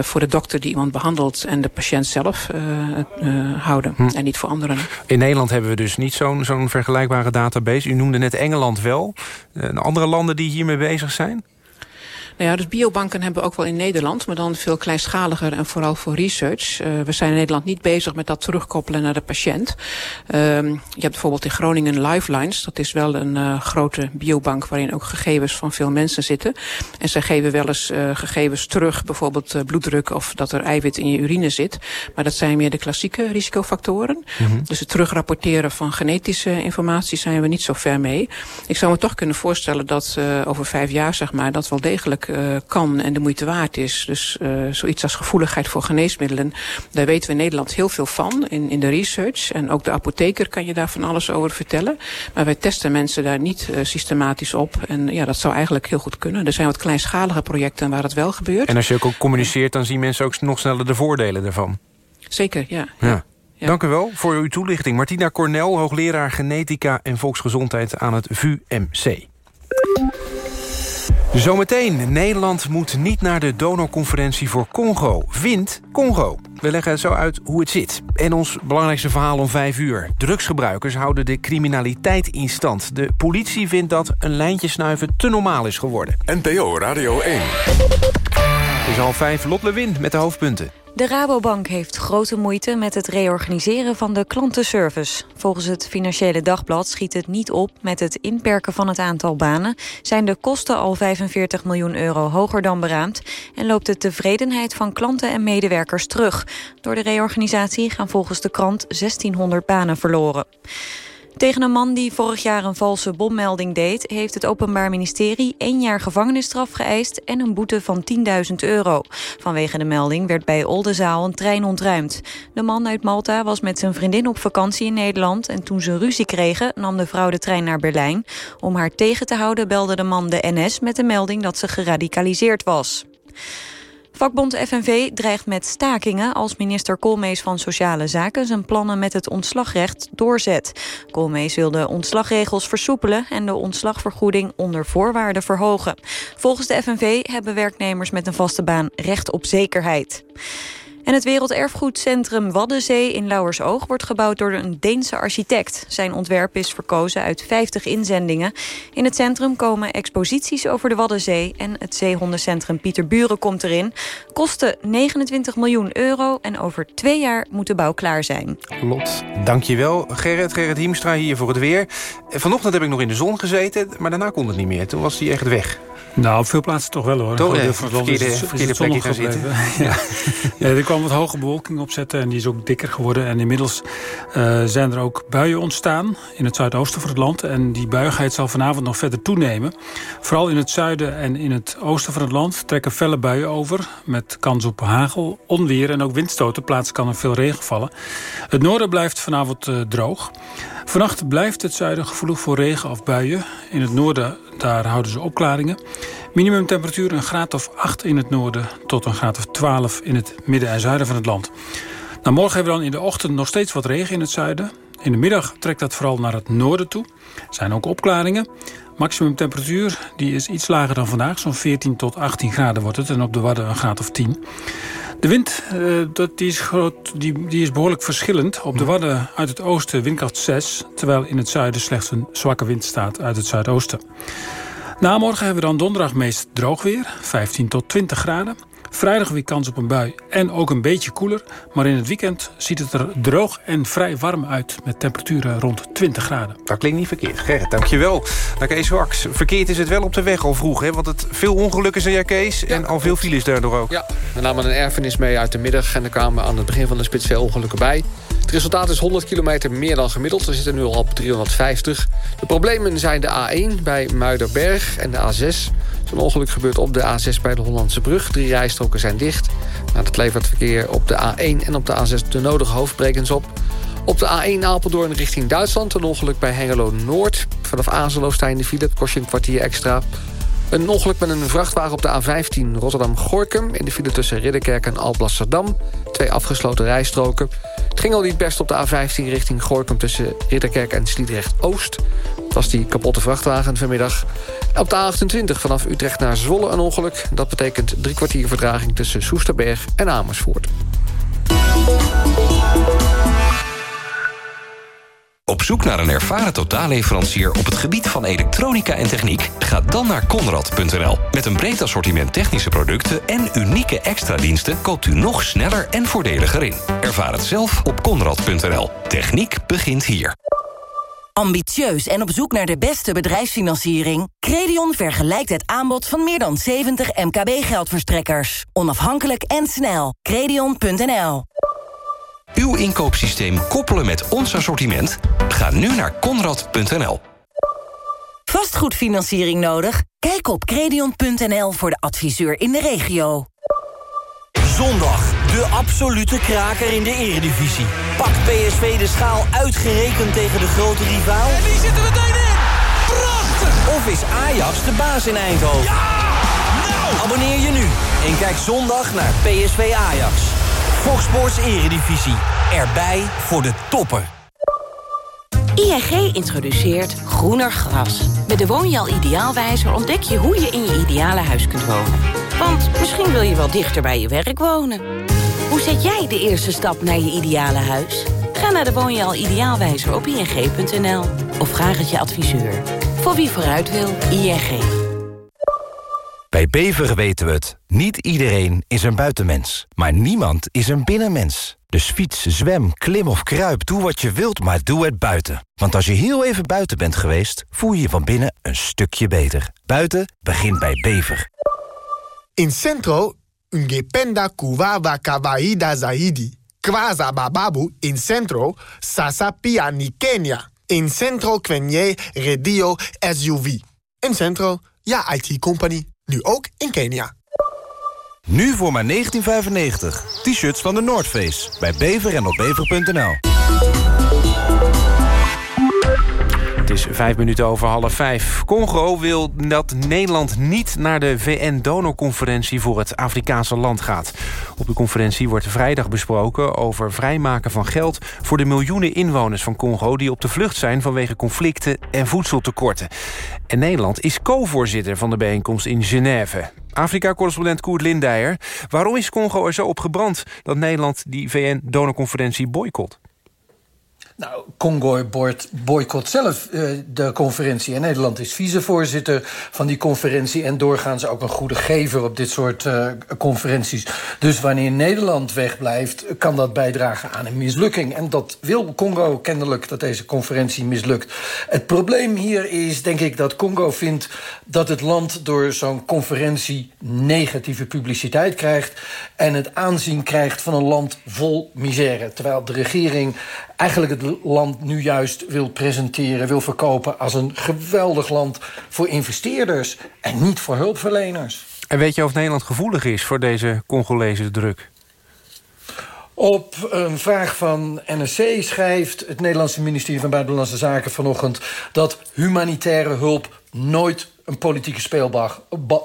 voor de dokter die iemand behandelt en de patiënt zelf uh, uh, houden. Hm. En niet voor anderen. In Nederland hebben we dus niet zo'n zo'n vergelijkbare database. U noemde net Engeland wel. Uh, andere landen die hiermee bezig zijn? Nou ja, dus biobanken hebben we ook wel in Nederland, maar dan veel kleinschaliger en vooral voor research. Uh, we zijn in Nederland niet bezig met dat terugkoppelen naar de patiënt. Uh, je hebt bijvoorbeeld in Groningen Lifelines. Dat is wel een uh, grote biobank waarin ook gegevens van veel mensen zitten. En zij geven wel eens uh, gegevens terug, bijvoorbeeld bloeddruk of dat er eiwit in je urine zit. Maar dat zijn meer de klassieke risicofactoren. Mm -hmm. Dus het terugrapporteren van genetische informatie zijn we niet zo ver mee. Ik zou me toch kunnen voorstellen dat over vijf jaar, zeg maar, dat wel degelijk uh, kan en de moeite waard is. Dus uh, zoiets als gevoeligheid voor geneesmiddelen, daar weten we in Nederland heel veel van in, in de research. En ook de apotheker kan je daar van alles over vertellen. Maar wij testen mensen daar niet uh, systematisch op. En ja, dat zou eigenlijk heel goed kunnen. Er zijn wat kleinschalige projecten waar het wel gebeurt. En als je ook communiceert, dan zien mensen ook nog sneller de voordelen daarvan. Zeker, ja. ja. ja. Ja. Dank u wel voor uw toelichting. Martina Cornel, hoogleraar genetica en volksgezondheid aan het VUMC. Zometeen, Nederland moet niet naar de donorconferentie voor Congo. Vindt Congo. We leggen het zo uit hoe het zit. En ons belangrijkste verhaal om vijf uur. Drugsgebruikers houden de criminaliteit in stand. De politie vindt dat een lijntje snuiven te normaal is geworden. NPO Radio 1. is half vijf. Lot Lewin met de hoofdpunten. De Rabobank heeft grote moeite met het reorganiseren van de klantenservice. Volgens het Financiële Dagblad schiet het niet op met het inperken van het aantal banen. Zijn de kosten al 45 miljoen euro hoger dan beraamd... en loopt de tevredenheid van klanten en medewerkers terug. Door de reorganisatie gaan volgens de krant 1600 banen verloren. Tegen een man die vorig jaar een valse bommelding deed... heeft het Openbaar Ministerie één jaar gevangenisstraf geëist... en een boete van 10.000 euro. Vanwege de melding werd bij Oldenzaal een trein ontruimd. De man uit Malta was met zijn vriendin op vakantie in Nederland... en toen ze ruzie kregen nam de vrouw de trein naar Berlijn. Om haar tegen te houden belde de man de NS met de melding... dat ze geradicaliseerd was. Vakbond FNV dreigt met stakingen als minister Koolmees van Sociale Zaken zijn plannen met het ontslagrecht doorzet. Koolmees wil de ontslagregels versoepelen en de ontslagvergoeding onder voorwaarden verhogen. Volgens de FNV hebben werknemers met een vaste baan recht op zekerheid. En het Werelderfgoedcentrum Waddenzee in Lauwersoog wordt gebouwd door een Deense architect. Zijn ontwerp is verkozen uit 50 inzendingen. In het centrum komen exposities over de Waddenzee en het zeehondencentrum Pieterburen komt erin. Kosten 29 miljoen euro en over twee jaar moet de bouw klaar zijn. Lot, dankjewel. Gerrit, Gerrit Hiemstra hier voor het weer. Vanochtend heb ik nog in de zon gezeten, maar daarna kon het niet meer. Toen was hij echt weg. Nou, op veel plaatsen toch wel hoor. Toch, ja, verkeerde- verkeerde plekje gaan gebleven. ja. ja, er kwam wat hoge bewolking opzetten en die is ook dikker geworden. En inmiddels eh, zijn er ook buien ontstaan in het zuidoosten van het land. En die buigheid zal vanavond nog verder toenemen. Vooral in het zuiden en in het oosten van het land trekken felle buien over. Met kans op hagel, onweer en ook windstoten. Plaats kan er veel regen vallen. Het noorden blijft vanavond eh, droog. Vannacht blijft het zuiden gevoelig voor regen of buien. In het noorden daar houden ze opklaringen. Minimumtemperatuur een graad of 8 in het noorden... tot een graad of 12 in het midden en zuiden van het land. Nou, morgen hebben we dan in de ochtend nog steeds wat regen in het zuiden. In de middag trekt dat vooral naar het noorden toe. Er zijn ook opklaringen. Maximum temperatuur die is iets lager dan vandaag. Zo'n 14 tot 18 graden wordt het. En op de Wadden een graad of 10. De wind eh, dat, die is, groot, die, die is behoorlijk verschillend. Op de Wadden uit het oosten windkracht 6... terwijl in het zuiden slechts een zwakke wind staat uit het zuidoosten. Na morgen hebben we dan donderdag meest droog weer, 15 tot 20 graden. Vrijdag weer kans op een bui en ook een beetje koeler. Maar in het weekend ziet het er droog en vrij warm uit... met temperaturen rond 20 graden. Dat klinkt niet verkeerd. Gerrit, dankjewel. Nou, Kees Wax, verkeerd is het wel op de weg al vroeg, hè? Want het veel ongelukken zijn, ja, Kees. en al veel files daardoor ook. Ja, we namen een erfenis mee uit de middag... en er kwamen aan het begin van de spits veel ongelukken bij. Het resultaat is 100 kilometer meer dan gemiddeld. We zitten nu al op 350. De problemen zijn de A1 bij Muiderberg en de A6. Zo'n ongeluk gebeurt op de A6 bij de Hollandse Brug. Drie rijstroken zijn dicht. Nou, dat levert verkeer op de A1 en op de A6 de nodige hoofdbrekens op. Op de A1 Apeldoorn richting Duitsland. Een ongeluk bij Hengelo-Noord. Vanaf Azelo sta in de file. Kost je een kwartier extra. Een ongeluk met een vrachtwagen op de A15 Rotterdam-Gorkum... in de file tussen Ridderkerk en Alblasserdam. Twee afgesloten rijstroken. Het ging al niet best op de A15 richting Gorkum... tussen Ridderkerk en Sliedrecht-Oost. Was die kapotte vrachtwagen vanmiddag. Op de A28 vanaf Utrecht naar Zwolle een ongeluk. Dat betekent drie kwartier vertraging tussen Soesterberg en Amersfoort. Op zoek naar een ervaren totaalleverancier op het gebied van elektronica en techniek? Ga dan naar Conrad.nl. Met een breed assortiment technische producten en unieke extra diensten koopt u nog sneller en voordeliger in. Ervaar het zelf op Conrad.nl. Techniek begint hier. Ambitieus en op zoek naar de beste bedrijfsfinanciering? Credion vergelijkt het aanbod van meer dan 70 MKB-geldverstrekkers. Onafhankelijk en snel. Credion.nl Uw inkoopsysteem koppelen met ons assortiment? Ga nu naar Conrad.nl. Vastgoedfinanciering nodig? Kijk op credion.nl voor de adviseur in de regio. Zondag, de absolute kraker in de eredivisie. Pakt PSV de schaal uitgerekend tegen de grote rivaal? En die zit er meteen in! Prachtig! Of is Ajax de baas in Eindhoven? Ja! Nou! Abonneer je nu en kijk zondag naar PSV Ajax. Fox Sports Eredivisie. Erbij voor de toppen. ING introduceert groener gras. Met de Woonjaal Ideaalwijzer ontdek je hoe je in je ideale huis kunt wonen. Want misschien wil je wel dichter bij je werk wonen. Hoe zet jij de eerste stap naar je ideale huis? Ga naar de Woonjaal Ideaalwijzer op ing.nl. Of vraag het je adviseur. Voor wie vooruit wil, ING. Bij Bever weten we het. Niet iedereen is een buitenmens. Maar niemand is een binnenmens. Dus fiets, zwem, klim of kruip, doe wat je wilt, maar doe het buiten. Want als je heel even buiten bent geweest... voel je je van binnen een stukje beter. Buiten begint bij Bever. In Centro, ungependa kuwawa kawaida zaidi. Kwaza bababu in Centro, sasa pia ni Kenya. In Centro kwenye redio SUV. In Centro, ja IT-company. Nu ook in Kenia. Nu voor maar 19,95. T-shirts van de Noordface. Bij bever en op bever.nl. Het is vijf minuten over half vijf. Congo wil dat Nederland niet naar de VN-donorconferentie voor het Afrikaanse land gaat. Op de conferentie wordt vrijdag besproken over vrijmaken van geld... voor de miljoenen inwoners van Congo die op de vlucht zijn... vanwege conflicten en voedseltekorten. En Nederland is co-voorzitter van de bijeenkomst in Genève. Afrika-correspondent Koert Lindijer. Waarom is Congo er zo op gebrand dat Nederland die VN-donorconferentie boycott? Nou, Congo boycott zelf uh, de conferentie. En Nederland is vicevoorzitter van die conferentie... en doorgaans ook een goede gever op dit soort uh, conferenties. Dus wanneer Nederland wegblijft, kan dat bijdragen aan een mislukking. En dat wil Congo kennelijk, dat deze conferentie mislukt. Het probleem hier is, denk ik, dat Congo vindt... dat het land door zo'n conferentie negatieve publiciteit krijgt... en het aanzien krijgt van een land vol misère. Terwijl de regering eigenlijk het land nu juist wil presenteren, wil verkopen... als een geweldig land voor investeerders en niet voor hulpverleners. En weet je of Nederland gevoelig is voor deze Congolese druk? Op een vraag van NRC schrijft het Nederlandse ministerie van Buitenlandse Zaken vanochtend... dat humanitaire hulp nooit een politieke speelbal,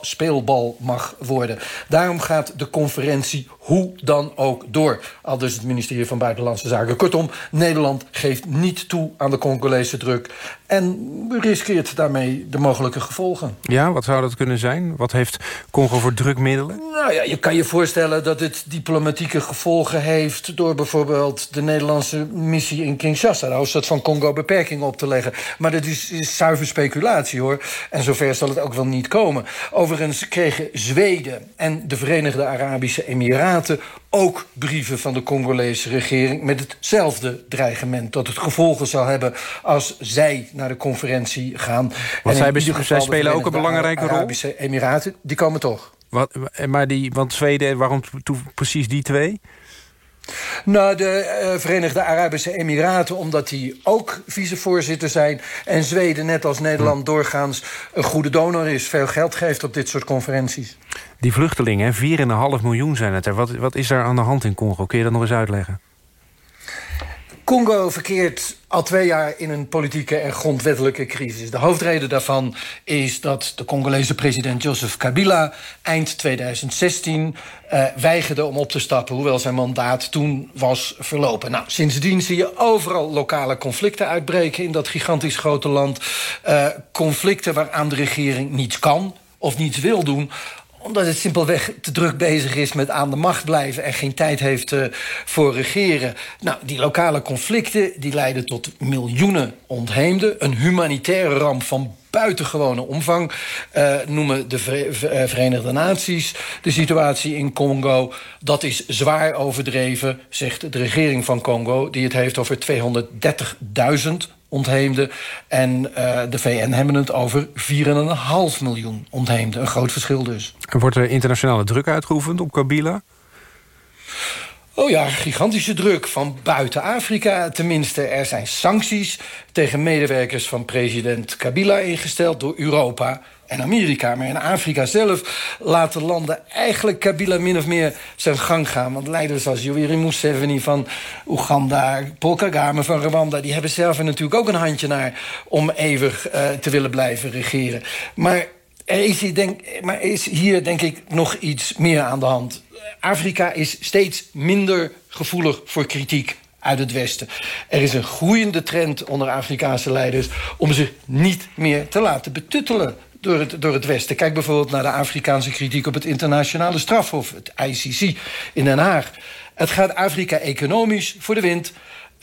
speelbal mag worden. Daarom gaat de conferentie hoe dan ook door. Al dus het ministerie van Buitenlandse Zaken. Kortom, Nederland geeft niet toe aan de Congolese druk... en riskeert daarmee de mogelijke gevolgen. Ja, wat zou dat kunnen zijn? Wat heeft Congo voor drukmiddelen? Nou ja, je kan je voorstellen dat het diplomatieke gevolgen heeft... door bijvoorbeeld de Nederlandse missie in Kinshasa... de hoofdstad van Congo, beperkingen op te leggen. Maar dat is, is zuiver speculatie, hoor. En zover zal het ook wel niet komen. Overigens kregen Zweden en de Verenigde Arabische Emiraten ook brieven van de Congolese regering... met hetzelfde dreigement dat het gevolgen zal hebben... als zij naar de conferentie gaan. Want zij, zij spelen ook een belangrijke rol? Arabische Emiraten, die komen toch. Wat, maar die, want Zweden, waarom precies die twee? Nou, de uh, Verenigde Arabische Emiraten, omdat die ook vicevoorzitter zijn... en Zweden, net als Nederland, hm. doorgaans een goede donor is... veel geld geeft op dit soort conferenties. Die vluchtelingen, 4,5 miljoen zijn het er. Wat, wat is er aan de hand in Congo? Kun je dat nog eens uitleggen? Congo verkeert al twee jaar in een politieke en grondwettelijke crisis. De hoofdreden daarvan is dat de Congolese president Joseph Kabila... eind 2016 uh, eh, weigerde om op te stappen... hoewel zijn mandaat toen was verlopen. Nou, sindsdien zie je overal lokale conflicten uitbreken... in dat gigantisch grote land. Uh, conflicten waaraan de regering niets kan of niets wil doen omdat het simpelweg te druk bezig is met aan de macht blijven... en geen tijd heeft uh, voor regeren. Nou, die lokale conflicten die leiden tot miljoenen ontheemden. Een humanitaire ramp van buitengewone omvang uh, noemen de eh, Verenigde Naties. De situatie in Congo, dat is zwaar overdreven, zegt de regering van Congo... die het heeft over 230.000 ontheemden. En uh, de VN hebben het over 4,5 miljoen ontheemden. Een groot verschil dus. En wordt er internationale druk uitgeoefend op Kabila? Oh ja, gigantische druk van buiten Afrika. Tenminste, er zijn sancties tegen medewerkers van president Kabila ingesteld door Europa en Amerika. Maar in Afrika zelf laten landen eigenlijk Kabila min of meer zijn gang gaan. Want leiders als Yoweri Museveni van Oeganda, Paul Kagame van Rwanda... die hebben zelf er natuurlijk ook een handje naar om eeuwig uh, te willen blijven regeren. Maar er is, hier denk, maar is hier denk ik nog iets meer aan de hand. Afrika is steeds minder gevoelig voor kritiek uit het Westen. Er is een groeiende trend onder Afrikaanse leiders... om zich niet meer te laten betuttelen door het, door het Westen. Kijk bijvoorbeeld naar de Afrikaanse kritiek op het internationale strafhof... het ICC in Den Haag. Het gaat Afrika economisch voor de wind...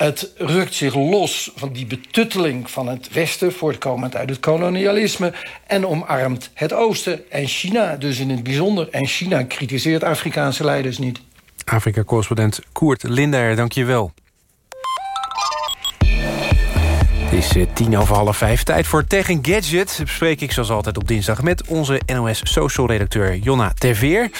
Het rukt zich los van die betutteling van het Westen... voortkomend uit het kolonialisme... en omarmt het Oosten en China dus in het bijzonder. En China kritiseert Afrikaanse leiders niet. Afrika-correspondent Koert Lindeyer, dank je wel. Het is eh, tien over half vijf. Tijd voor Tech Gadget. Dat bespreek ik zoals altijd op dinsdag met onze NOS Social Redacteur Jonna Terveer.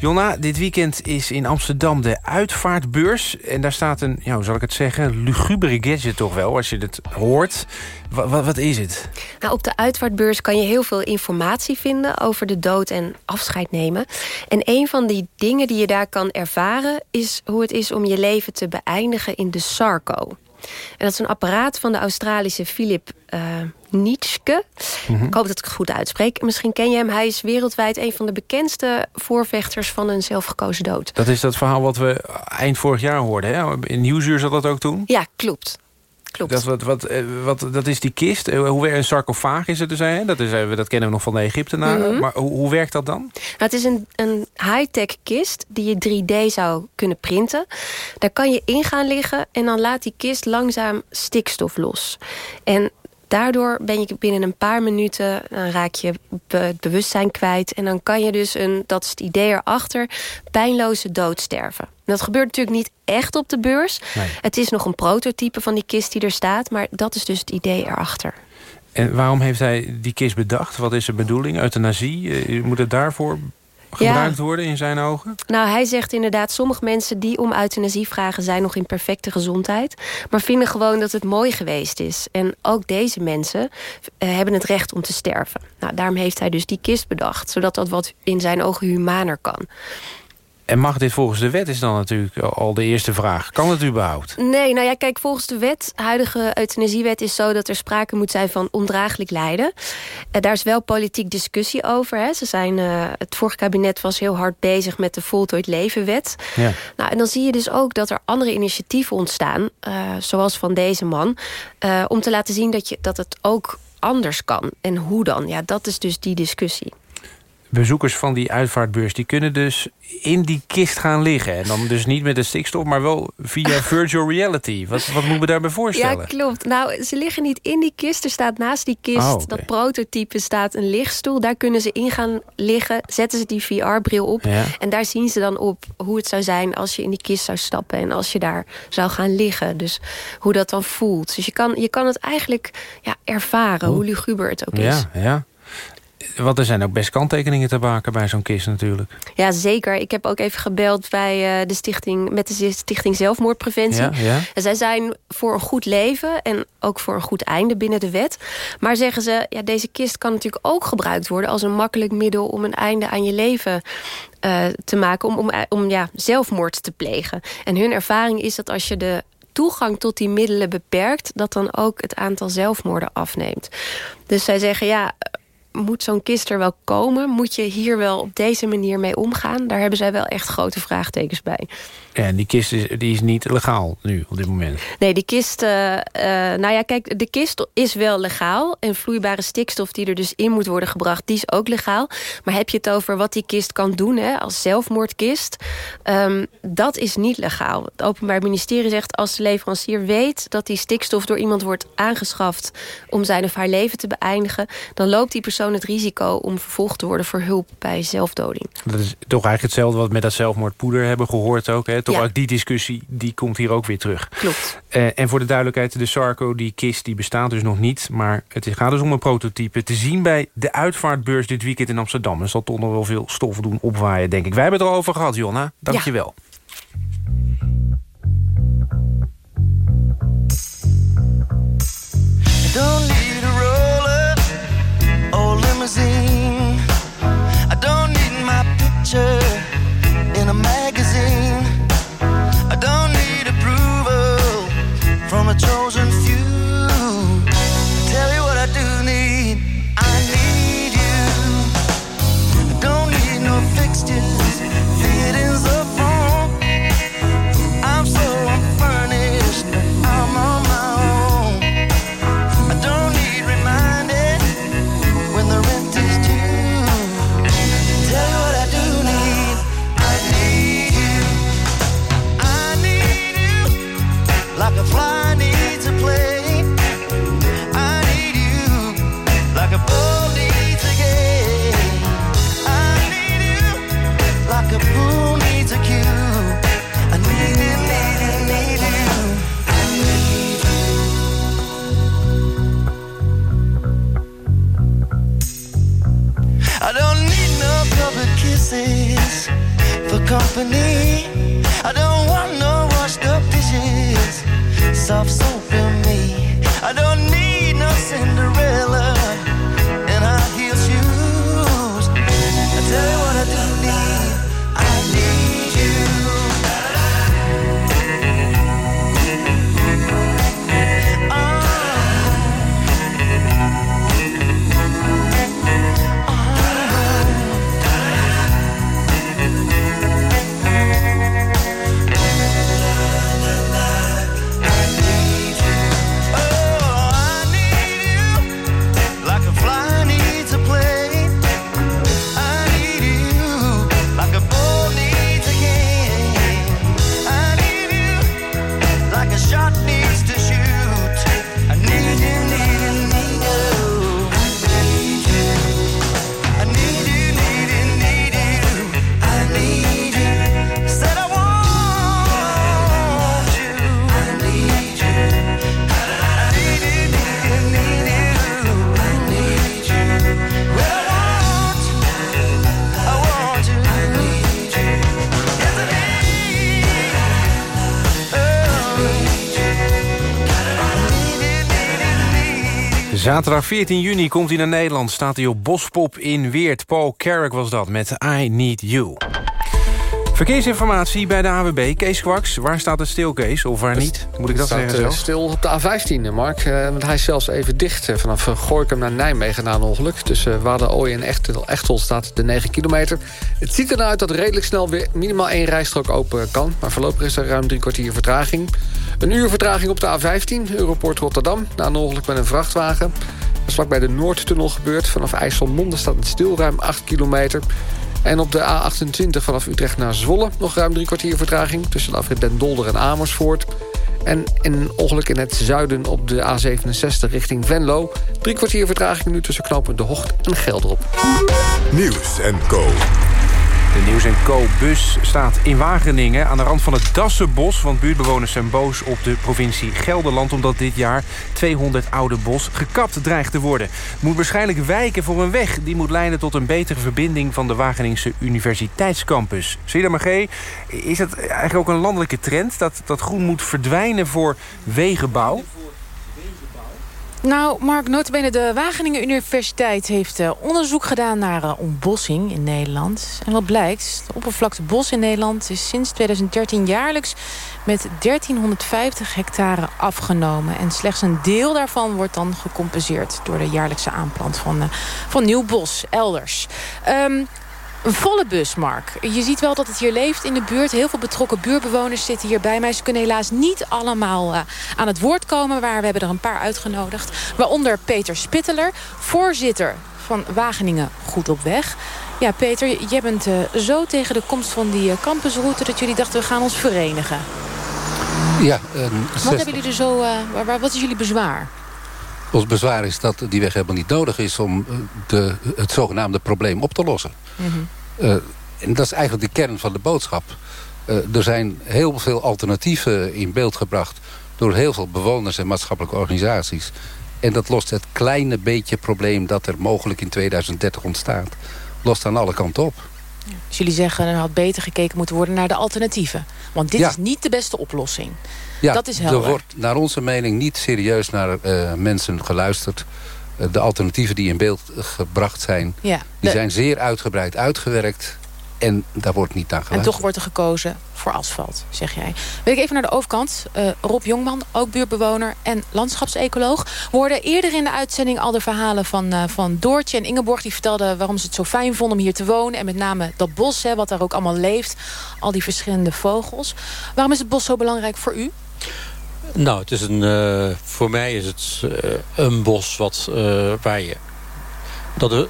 Jonna, dit weekend is in Amsterdam de uitvaartbeurs. En daar staat een, ja, hoe zal ik het zeggen, lugubere gadget toch wel, als je het hoort. Wa- wa- wat is het? Nou, op de uitvaartbeurs kan je heel veel informatie vinden over de dood en afscheid nemen. En een van die dingen die je daar kan ervaren is hoe het is om je leven te beëindigen in de Sarco. En dat is een apparaat van de Australische Philip eh Nitschke. Mhm. Ik hoop dat ik het goed uitspreek. Misschien ken je hem. Hij is wereldwijd een van de bekendste voorvechters van een zelfgekozen dood. Dat is dat verhaal wat we eind vorig jaar hoorden. Hè? In Nieuwsuur zat dat ook toen? Ja, klopt. Klopt. Dat, wat, wat, eh, wat, dat is die kist. Eh, Hoe een sarcofaag is het dus. Hè? Dat, is, eh, dat kennen we nog van de Egyptenaren. Mhm. Maar hoe, hoe werkt dat dan? Nou, het is een, een high-tech kist die je 3D zou kunnen printen. Daar kan je in gaan liggen en dan laat die kist langzaam stikstof los. En daardoor ben je binnen een paar minuten, dan raak je het bewustzijn kwijt. En dan kan je dus, een, dat is het idee erachter, pijnloze dood sterven. Dat gebeurt natuurlijk niet echt op de beurs. Het is nog een prototype van die kist die er staat, maar dat is dus het idee erachter. En waarom heeft hij die kist bedacht? Wat is de bedoeling? Euthanasie? Eh, Moet het daarvoor gebruikt worden in zijn ogen? Nou, hij zegt inderdaad, sommige mensen die om euthanasie vragen... zijn nog in perfecte gezondheid, maar vinden gewoon dat het mooi geweest is. En ook deze mensen eh, hebben het recht om te sterven. Nou, daarom heeft hij dus die kist bedacht, zodat dat wat in zijn ogen humaner kan. En mag dit volgens de wet is dan natuurlijk al de eerste vraag. Kan het überhaupt? Nee, nou ja, kijk, volgens de wet, huidige euthanasiewet is zo dat er sprake moet zijn van ondraaglijk lijden. Eh, daar is wel politiek discussie over. Hè. Ze zijn, eh, het vorige kabinet was heel hard bezig met de voltooid levenwet. Ja. Nou, en dan zie je dus ook dat er andere initiatieven ontstaan, eh, zoals van deze man, eh, om te laten zien dat, je, dat het ook anders kan. En hoe dan? Ja, dat is dus die discussie. Bezoekers van die uitvaartbeurs die kunnen dus in die kist gaan liggen. En dan dus niet met de stikstof, maar wel via virtual reality. Wat, wat moeten we daarbij voorstellen? Ja, klopt. Nou, ze liggen niet in die kist. Er staat naast die kist, Oh, dat prototype, staat een lichtstoel. Daar kunnen ze in gaan liggen. Zetten ze die VR-bril op. Ja. En daar zien ze dan op hoe het zou zijn als je in die kist zou stappen. En als je daar zou gaan liggen. Dus hoe dat dan voelt. Dus je kan, je kan het eigenlijk ja, ervaren, hoe luguber het ook is. Ja, ja. Want er zijn ook best kanttekeningen te maken bij zo'n kist natuurlijk. Ja, zeker. Ik heb ook even gebeld bij eh, de stichting, met de Stichting Zelfmoordpreventie. Ja, ja. En zij zijn voor een goed leven en ook voor een goed einde binnen de wet. Maar zeggen ze, ja, deze kist kan natuurlijk ook gebruikt worden... als een makkelijk middel om een einde aan je leven eh, te maken... om, om, om ja, zelfmoord te plegen. En hun ervaring is dat als je de toegang tot die middelen beperkt... dat dan ook het aantal zelfmoorden afneemt. Dus zij zeggen, ja moet zo'n kist er wel komen? Moet je hier wel op deze manier mee omgaan? Daar hebben zij wel echt grote vraagtekens bij. Ja, en die kist is, die is niet legaal nu op dit moment. Nee, die kist... eh, eh, nou ja, kijk, de kist is wel legaal. En vloeibare stikstof die er dus in moet worden gebracht... die is ook legaal. Maar heb je het over wat die kist kan doen hè, als zelfmoordkist... ehm, dat is niet legaal. Het Openbaar Ministerie zegt als de leverancier weet... dat die stikstof door iemand wordt aangeschaft... om zijn of haar leven te beëindigen... dan loopt die persoon het risico om vervolgd te worden... voor hulp bij zelfdoding. Dat is toch eigenlijk hetzelfde wat we met dat zelfmoordpoeder hebben gehoord ook. Hè? Toch Ja. ook die discussie, die komt hier ook weer terug. Klopt. Eh, en voor de duidelijkheid, de Sarco, die kist, die bestaat dus nog niet. Maar het gaat dus om een prototype. Te zien bij de uitvaartbeurs dit weekend in Amsterdam. Er zal toch nog wel veel stof doen opwaaien, denk ik. Wij hebben het er al over gehad, Jonna. Dank je wel. I don't need a roller or limousine. I don't need my picture from a chosen I don't need no public kisses for company. I don't want no washed up dishes, soft soap in me. I don't need no Cinderella Zaterdag 14 juni komt hij naar Nederland. Staat hij op Bospop in Weert. Paul Carrick was dat met I Need You. Verkeersinformatie bij de AWB. Kees Kwaks, waar staat het stil, Kees? Of waar niet? Moet ik dat staat, zeggen eh, zelf? stil op de A15, Mark. Eh, want hij is zelfs even dicht eh, vanaf Gorinchem naar Nijmegen na een ongeluk. Tussen Wadenooi en Echtel, Echtel staat de 9 kilometer. Het ziet ernaar uit dat redelijk snel weer minimaal één rijstrook open kan. Maar voorlopig is er ruim drie kwartier vertraging. Een uur vertraging op de A15, Europort Rotterdam. Na een ongeluk met een vrachtwagen. Dat is vlakbij de Noordtunnel gebeurd. Vanaf IJsselmonde staat het stil, ruim 8 kilometer. En op de A28 vanaf Utrecht naar Zwolle... nog ruim drie kwartier vertraging tussen de afrit Den Dolder en Amersfoort. En een ongeluk in het zuiden op de A67 richting Venlo. Drie kwartier vertraging nu tussen knooppunt De Hocht en Gelderop. Nieuws en Co. De Nieuws Co-bus staat in Wageningen aan de rand van het Dassenbos... want buurtbewoners zijn boos op de provincie Gelderland... omdat dit jaar 200 oude bos gekapt dreigt te worden. Moet waarschijnlijk wijken voor een weg... die moet leiden tot een betere verbinding van de Wageningse Universiteitscampus. Sida Magé, is het eigenlijk ook een landelijke trend... dat, dat groen moet verdwijnen voor wegenbouw? Nou, Mark, notabene de Wageningen Universiteit heeft eh, onderzoek gedaan naar eh, ontbossing in Nederland. En wat blijkt, de oppervlakte bos in Nederland is sinds 2013 jaarlijks met 1350 hectare afgenomen. En slechts een deel daarvan wordt dan gecompenseerd door de jaarlijkse aanplant van, eh, van nieuw bos elders. Ehm, een volle bus, Mark. Je ziet wel dat het hier leeft in de buurt. Heel veel betrokken buurtbewoners zitten hier bij mij. Ze kunnen helaas niet allemaal eh, aan het woord komen... maar we hebben er een paar uitgenodigd. Waaronder Peter Spitteler, voorzitter van Wageningen Goed op Weg. Ja, Peter, jij bent eh, zo tegen de komst van die eh, campusroute... dat jullie dachten, we gaan ons verenigen. Ja, een Wat hebben jullie er zo... waar, wat is jullie bezwaar? ons bezwaar is dat die weg helemaal niet nodig is... om de, het zogenaamde probleem op te lossen. Eh, en dat is eigenlijk de kern van de boodschap. Eh, er zijn heel veel alternatieven in beeld gebracht... door heel veel bewoners en maatschappelijke organisaties. En dat lost het kleine beetje probleem... dat er mogelijk in 2030 ontstaat. Lost aan alle kanten op. Dus jullie zeggen, er had beter gekeken moeten worden naar de alternatieven. Want dit Ja. is niet de beste oplossing. Ja, dat is helder. er wordt naar onze mening niet serieus naar eh, mensen geluisterd. Eh, de alternatieven die in beeld gebracht zijn... Ja, die zijn zeer uitgebreid uitgewerkt. En daar wordt niet naar En geluisterd. toch wordt er gekozen voor asfalt, zeg jij. Wil ik even naar de overkant. Eh, Rob Jongman, ook buurtbewoner en landschapsecoloog. We hoorden eerder in de uitzending al de verhalen van, eh, van Doortje en Ingeborg. Die vertelden waarom ze het zo fijn vonden om hier te wonen. En met name dat bos, hè, wat daar ook allemaal leeft. Al die verschillende vogels. Waarom is het bos zo belangrijk voor u? Nou, het is een, eh, voor mij is het eh, een bos wat, eh, waar je... Dat de,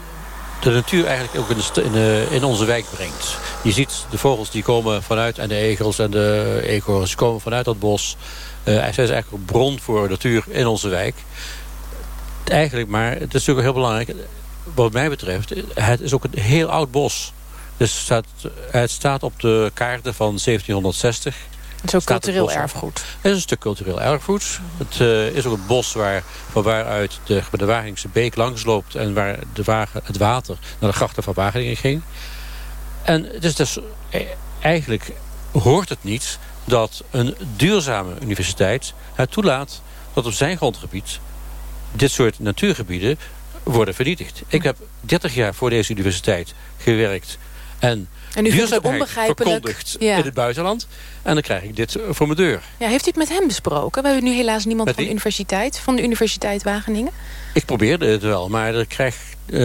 natuur eigenlijk ook in, in, onze wijk brengt. Je ziet de vogels die komen vanuit... en de egels en de eekhoorns komen vanuit dat bos. Eh, zij is eigenlijk een bron voor natuur in onze wijk. Eigenlijk, maar het is natuurlijk heel belangrijk. Wat mij betreft, het is ook een heel oud bos. Dus het het staat op de kaarten van 1760. Het is ook Staat het cultureel erfgoed. Het is een stuk cultureel erfgoed. Het eh, is ook een bos waar, van waaruit de, de Wageningse beek langsloopt... en waar de wagen, het water naar de grachten van Wageningen ging. En het is dus, eh, eigenlijk hoort het niet dat een duurzame universiteit het toelaat... dat op zijn grondgebied dit soort natuurgebieden worden vernietigd. Ik heb 30 jaar voor deze universiteit gewerkt... en, En u vindt het onbegrijpelijk, ja. in het buitenland. En dan krijg ik dit voor mijn deur. Ja, heeft u het met hem besproken? We hebben nu helaas niemand Met van de universiteit, van de Universiteit Wageningen. Ik probeerde het wel, maar dan krijg, eh,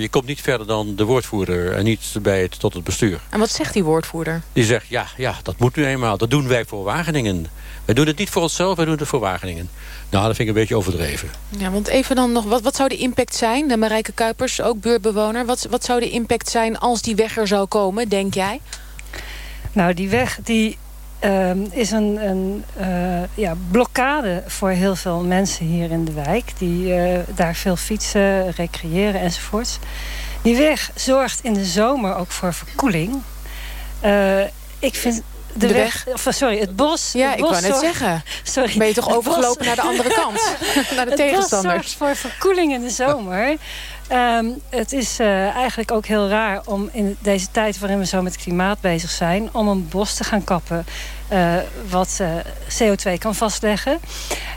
je komt niet verder dan de woordvoerder... en niet bij het, tot het bestuur. En wat zegt die woordvoerder? Die zegt, ja, ja, dat moet nu eenmaal. Dat doen wij voor Wageningen. Wij doen het niet voor onszelf, wij doen het voor Wageningen. Nou, dat vind ik een beetje overdreven. Ja, want even dan nog, wat, wat zou de impact zijn? De Marijke Kuipers, ook buurtbewoner. Wat, wat zou de impact zijn als die weg er zou komen, denk jij? Nou, die weg die, ehm, is een, een eh, ja, blokkade voor heel veel mensen hier in de wijk. Die eh, daar veel fietsen, recreëren enzovoorts. Die weg zorgt in de zomer ook voor verkoeling. Eh, ik vind de, De weg, weg? of, sorry, het bos. Ja, het ik bos wou net zeggen. Sorry, Ben je toch bos- overgelopen naar de andere kant? naar de het tegenstanders? bos zorgt voor verkoeling in de zomer. Ehm, het is eh, eigenlijk ook heel raar om in deze tijd waarin we zo met klimaat bezig zijn... om een bos te gaan kappen wat eh, CO2 kan vastleggen.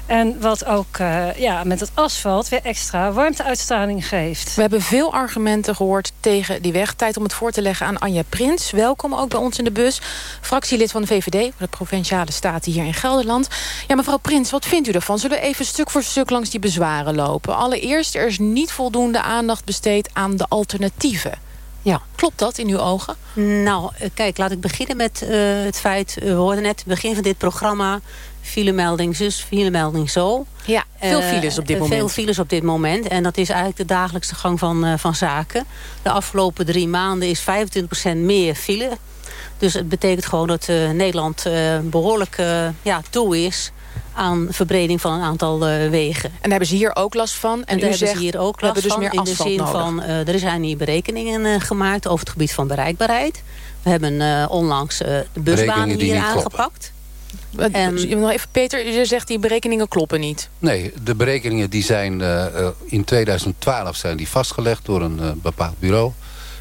En wat ook eh, ja, met het asfalt weer extra warmteuitstraling geeft. We hebben veel argumenten gehoord tegen die weg. Tijd om het voor te leggen aan Anja Prins. Welkom ook bij ons in de bus. Fractielid van de VVD, de Provinciale Staten hier in Gelderland. Ja, mevrouw Prins, wat vindt u ervan? Zullen we even stuk voor stuk langs die bezwaren lopen? Allereerst, er is niet voldoende aandacht besteed aan de alternatieven. Ja. Klopt dat in uw ogen? Nou, eh, kijk, laat ik beginnen met eh, het feit... eh, we hoorden net, het begin van dit programma... filemelding zus, filemelding zo. Ja, veel files op dit moment. Veel files op dit moment. En dat is eigenlijk de dagelijkse gang van, van zaken. De afgelopen drie maanden is 25% meer file. Dus het betekent gewoon dat Nederland eh, behoorlijk eh, ja, toe is... aan verbreding van een aantal eh, wegen. En daar hebben ze hier ook last van. En, En u daar hebben zegt, ze hier ook we hebben last dus van. meer in de zin nodig. van, eh, er zijn hier berekeningen eh, gemaakt over het gebied van bereikbaarheid. We hebben eh, onlangs eh, de busbanen Berekeningen die hier niet kloppen. aangepakt. Wat- En- nog even, Peter, u zegt die berekeningen kloppen niet. Nee, de berekeningen die zijn in 2012 zijn die vastgelegd door een bepaald bureau.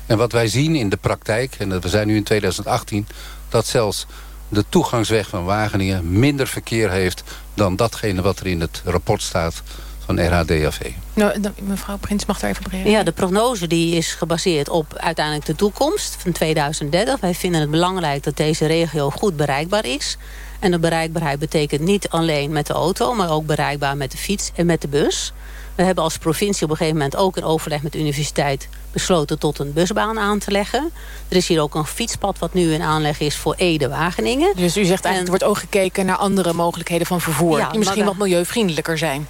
En wat wij zien in de praktijk, en dat- we zijn nu in 2018... dat zelfs de toegangsweg van Wageningen minder verkeer heeft... dan datgene wat er in het rapport staat van RHDAV. Nou, mevrouw Prins mag daar even op reageren. Ja, de prognose die is gebaseerd op uiteindelijk de toekomst van 2030. Wij vinden het belangrijk dat deze regio goed bereikbaar is. En de bereikbaarheid betekent niet alleen met de auto... maar ook bereikbaar met de fiets en met de bus. We hebben als provincie op een gegeven moment ook in overleg met de universiteit... besloten tot een busbaan aan te leggen. Er is hier ook een fietspad wat nu in aanleg is voor Ede-Wageningen. Dus u zegt eigenlijk, er wordt ook gekeken naar andere mogelijkheden van vervoer... Ja, die misschien wat milieuvriendelijker zijn.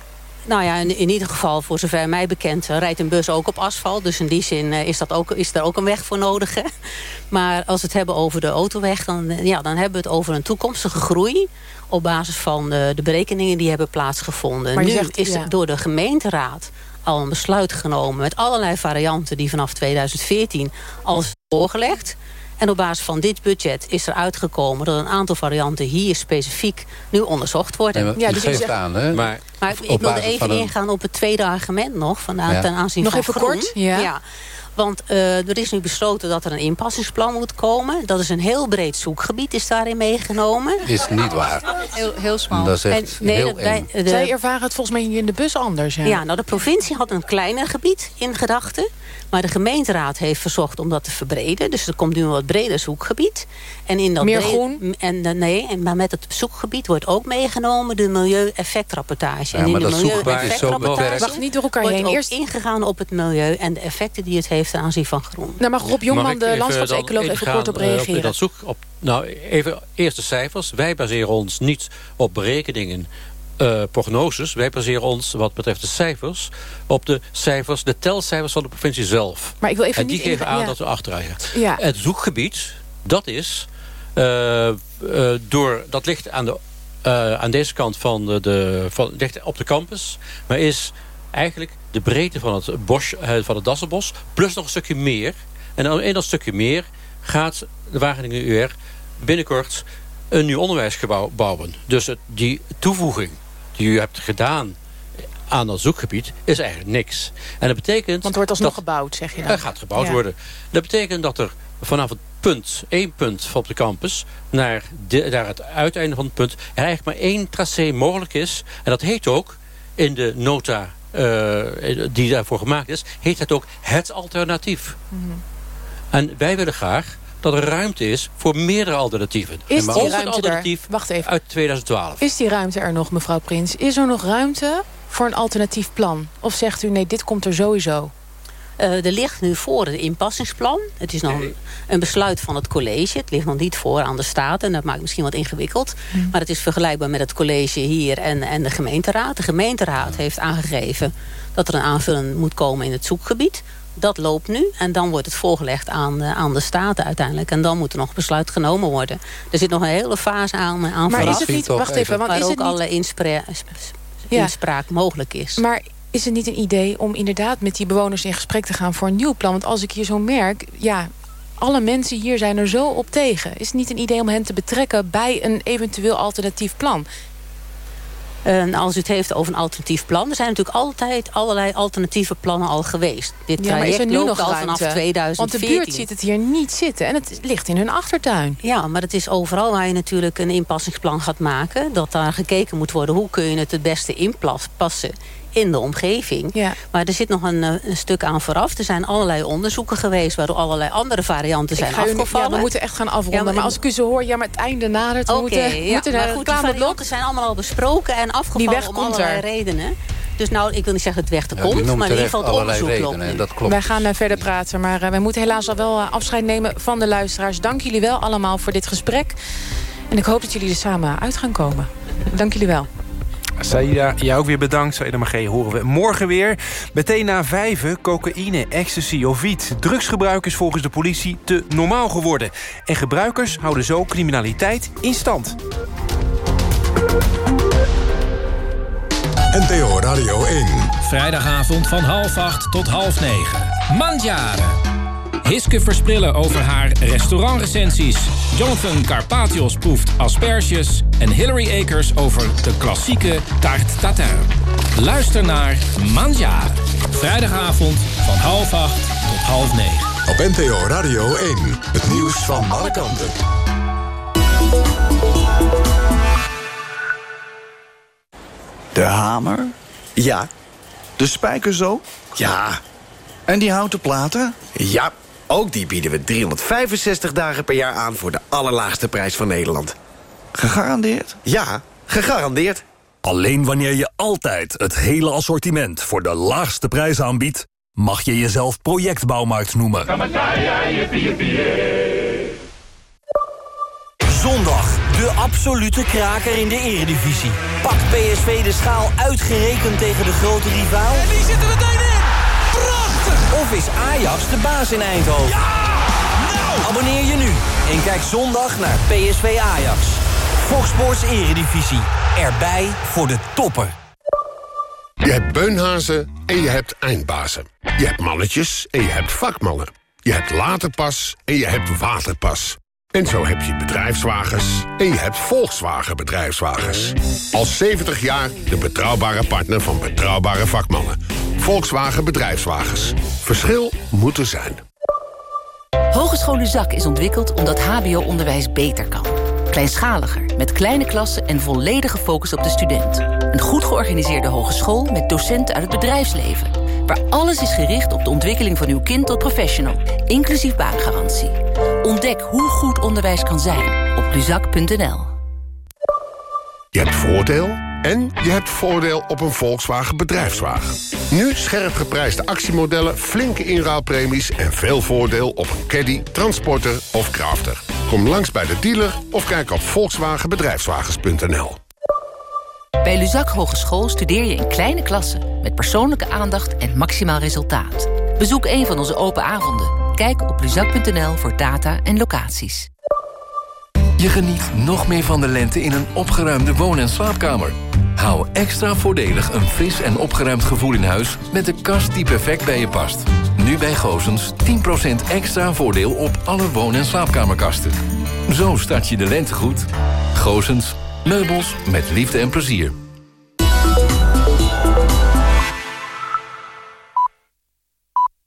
Nou ja, in, in ieder geval, voor zover mij bekend, eh, rijdt een bus ook op asfalt. Dus in die zin eh, is, dat ook, is er ook een weg voor nodig. Hè? Maar als we het hebben over de autoweg, dan, eh, ja, dan hebben we het over een toekomstige groei. Op basis van de, de berekeningen die hebben plaatsgevonden. Maar nu zegt, is ja. er door de gemeenteraad al een besluit genomen... met allerlei varianten die vanaf 2014 al zijn voorgelegd. En op basis van dit budget is er uitgekomen... dat een aantal varianten hier specifiek nu onderzocht worden. Nee, maar u geeft aan, hè? Maar, maar ik, op ik wilde even een- ingaan op het tweede argument nog... Van, Ja. ten aanzien Nog van even groen. kort, ja. Want eh, er is nu besloten dat er een inpassingsplan moet komen. Dat is een heel breed zoekgebied, is daarin meegenomen. Is niet waar. Heel, heel smal. Dat is echt nee, heel dat wij- eng. de- Zij ervaren het volgens mij hier in de bus anders. Ja. ja, nou de provincie had een kleiner gebied in gedachten. Maar de gemeenteraad heeft verzocht om dat te verbreden. Dus er komt nu een wat breder zoekgebied. En in dat Meer groen? En, eh, nee, en, maar met het zoekgebied wordt ook meegenomen de milieueffectrapportage. Ja, en maar in de dat zoekgebied is zo milieueffectrapportage niet door elkaar wordt heen. ook Eerst- ingegaan op het milieu en de effecten die het heeft ten aanzien van groen. Nou, mag Rob Jongman, de even landschapsecoloog, dan even kort ingaan, op eh, reageren? dat zoek, op, nou, even eerst de cijfers. Wij baseren ons niet op berekeningen, eh, prognoses. Wij baseren ons, wat betreft de cijfers... op de cijfers, de telcijfers van de provincie zelf. Maar ik wil even en die niet geven aan ja. dat we achteruit. Ja. Het zoekgebied, dat is... eh, eh, door, dat ligt aan, de, aan deze kant van de, de, van, ligt op de campus... maar is eigenlijk de breedte van het, bos, van het Dassenbos... plus nog een stukje meer. En dan in dat stukje meer gaat de Wageningen UR binnenkort een nieuw onderwijsgebouw bouwen. Dus het, die toevoeging die u hebt gedaan aan dat zoekgebied is eigenlijk niks. En dat betekent... Want het wordt alsnog gebouwd, zeg je dan? Er gaat gebouwd Ja. worden. Dat betekent dat er vanaf het punt, één punt van op de campus... naar, de, naar het uiteinde van het punt... er eigenlijk maar één tracé mogelijk is. En dat heet ook in de nota eh, die daarvoor gemaakt is... heet het ook het alternatief. Mhm. En wij willen graag dat er ruimte is voor meerdere alternatieven. Is En die ruimte alternatief er? Wacht even. uit 2012. Is die ruimte er nog, mevrouw Prins? Is er nog ruimte voor een alternatief plan? Of zegt u nee, dit komt er sowieso? Eh, er ligt nu voor het inpassingsplan. Het is nog een, een besluit van het college. Het ligt nog niet voor aan de Staten. En dat maakt het misschien wat ingewikkeld. Maar het is vergelijkbaar met het college hier en, en de gemeenteraad. De gemeenteraad heeft aangegeven dat er een aanvulling moet komen in het zoekgebied. Dat loopt nu en dan wordt het voorgelegd aan, de- aan de Staten uiteindelijk. En dan moet er nog besluit genomen worden. Er zit nog een hele fase aan, aan Maar vooraf. is het niet- wacht even, want waar is ook het niet- alle inspra- Ja. inspraak mogelijk is. Maar is het niet een idee om inderdaad met die bewoners in gesprek te gaan voor een nieuw plan? Want als ik hier zo merk, ja, alle mensen hier zijn er zo op tegen. Is het niet een idee om hen te betrekken bij een eventueel alternatief plan? Als u het heeft over een alternatief plan... er zijn natuurlijk altijd allerlei alternatieve plannen al geweest. Dit Ja, traject er nu loopt nog al vanaf 2014. Want de buurt ziet het hier niet zitten en het ligt in hun achtertuin. Ja, maar het is overal waar je natuurlijk een inpassingsplan gaat maken... dat daar gekeken moet worden hoe kun je het het beste inpassen in de omgeving. Maar er zit nog een, eh, een stuk aan vooraf. Er zijn allerlei onderzoeken geweest... waardoor allerlei andere varianten zijn ik nu- afgevallen. ja, we moeten echt gaan afronden. Ja, maar- maar, als ik u zo hoor, ja, maar het einde nadert. We Oké, moeten, we ja, moeten maar goed, reclameblok. varianten zijn allemaal al besproken en afgevallen weg om komt allerlei er. redenen. Dus nou, ik wil niet zeggen dat het weg er Ja, u komt, maar in ieder geval het onderzoek redenen, dat klopt. Wij gaan eh, verder praten, maar eh, wij moeten helaas al wel afscheid nemen van de luisteraars. Dank jullie wel allemaal voor dit gesprek. En ik hoop dat jullie er samen uit gaan komen. Dank jullie wel. Saida, jij ook weer bedankt. Saida Magee horen we morgen weer. Meteen na vijven, cocaïne, ecstasy of wiet. Drugsgebruik is volgens de politie te normaal geworden. En gebruikers houden zo criminaliteit in stand. NPO Radio 1. Vrijdagavond van half acht tot half negen. Mandjaren. Hiske versprillen over haar restaurantrecensies. Jonathan Carpathios proeft asperges. En Hillary Akers over de klassieke taart tatin. Luister naar Mandjaren. Vrijdagavond van half acht tot half negen. Op NPO Radio 1. Het nieuws van alle kanten. De hamer? Ja. De spijker zo? Ja. En die houten platen? Ja, ook die bieden we 365 dagen per jaar aan voor de allerlaagste prijs van Nederland. Gegarandeerd? Ja, gegarandeerd. Alleen wanneer je altijd het hele assortiment voor de laagste prijs aanbiedt... mag je jezelf projectbouwmarkt noemen. Zondag, de absolute kraker in de eredivisie. Pakt PSV de schaal uitgerekend tegen de grote rivaal? En die zitten meteen in! Prachtig! Of is Ajax de baas in Eindhoven? Nou! Abonneer je nu en kijk zondag naar PSV Ajax. Fox Sports Eredivisie. Erbij voor de toppen. Je hebt beunhazen en je hebt eindbazen. Je hebt mannetjes en je hebt vakmannen. Je hebt laterpas en je hebt waterpas. En zo heb je bedrijfswagens en je hebt Volkswagen bedrijfswagens. Al 70 jaar de betrouwbare partner van betrouwbare vakmannen. Volkswagen bedrijfswagens. Verschil moet er zijn. Hogeschool Luzak is ontwikkeld omdat hbo-onderwijs beter kan. Kleinschaliger, met kleine klassen en volledige focus op de student. Een goed georganiseerde hogeschool met docenten uit het bedrijfsleven. Waar alles is gericht op de ontwikkeling van uw kind tot professional. Inclusief baangarantie. Ontdek hoe goed onderwijs kan zijn op luzak.nl. Je hebt voordeel en je hebt voordeel op een Volkswagen bedrijfswagen. Nu scherp geprijsde actiemodellen, flinke inruilpremies... en veel voordeel op een caddy, transporter of crafter. Kom langs bij de dealer of kijk op volkswagenbedrijfswagens.nl. Bij Luzak Hogeschool studeer je in kleine klassen... met persoonlijke aandacht en maximaal resultaat. Bezoek een van onze open avonden. Kijk op luzak.nl voor data en locaties. Je geniet nog meer van de lente in een opgeruimde woon- en slaapkamer. Hou extra voordelig een fris en opgeruimd gevoel in huis... met de kast die perfect bij je past. Nu bij Goosens 10% extra voordeel op alle woon- en slaapkamerkasten. Zo start je de lente goed. Goosens, meubels met liefde en plezier.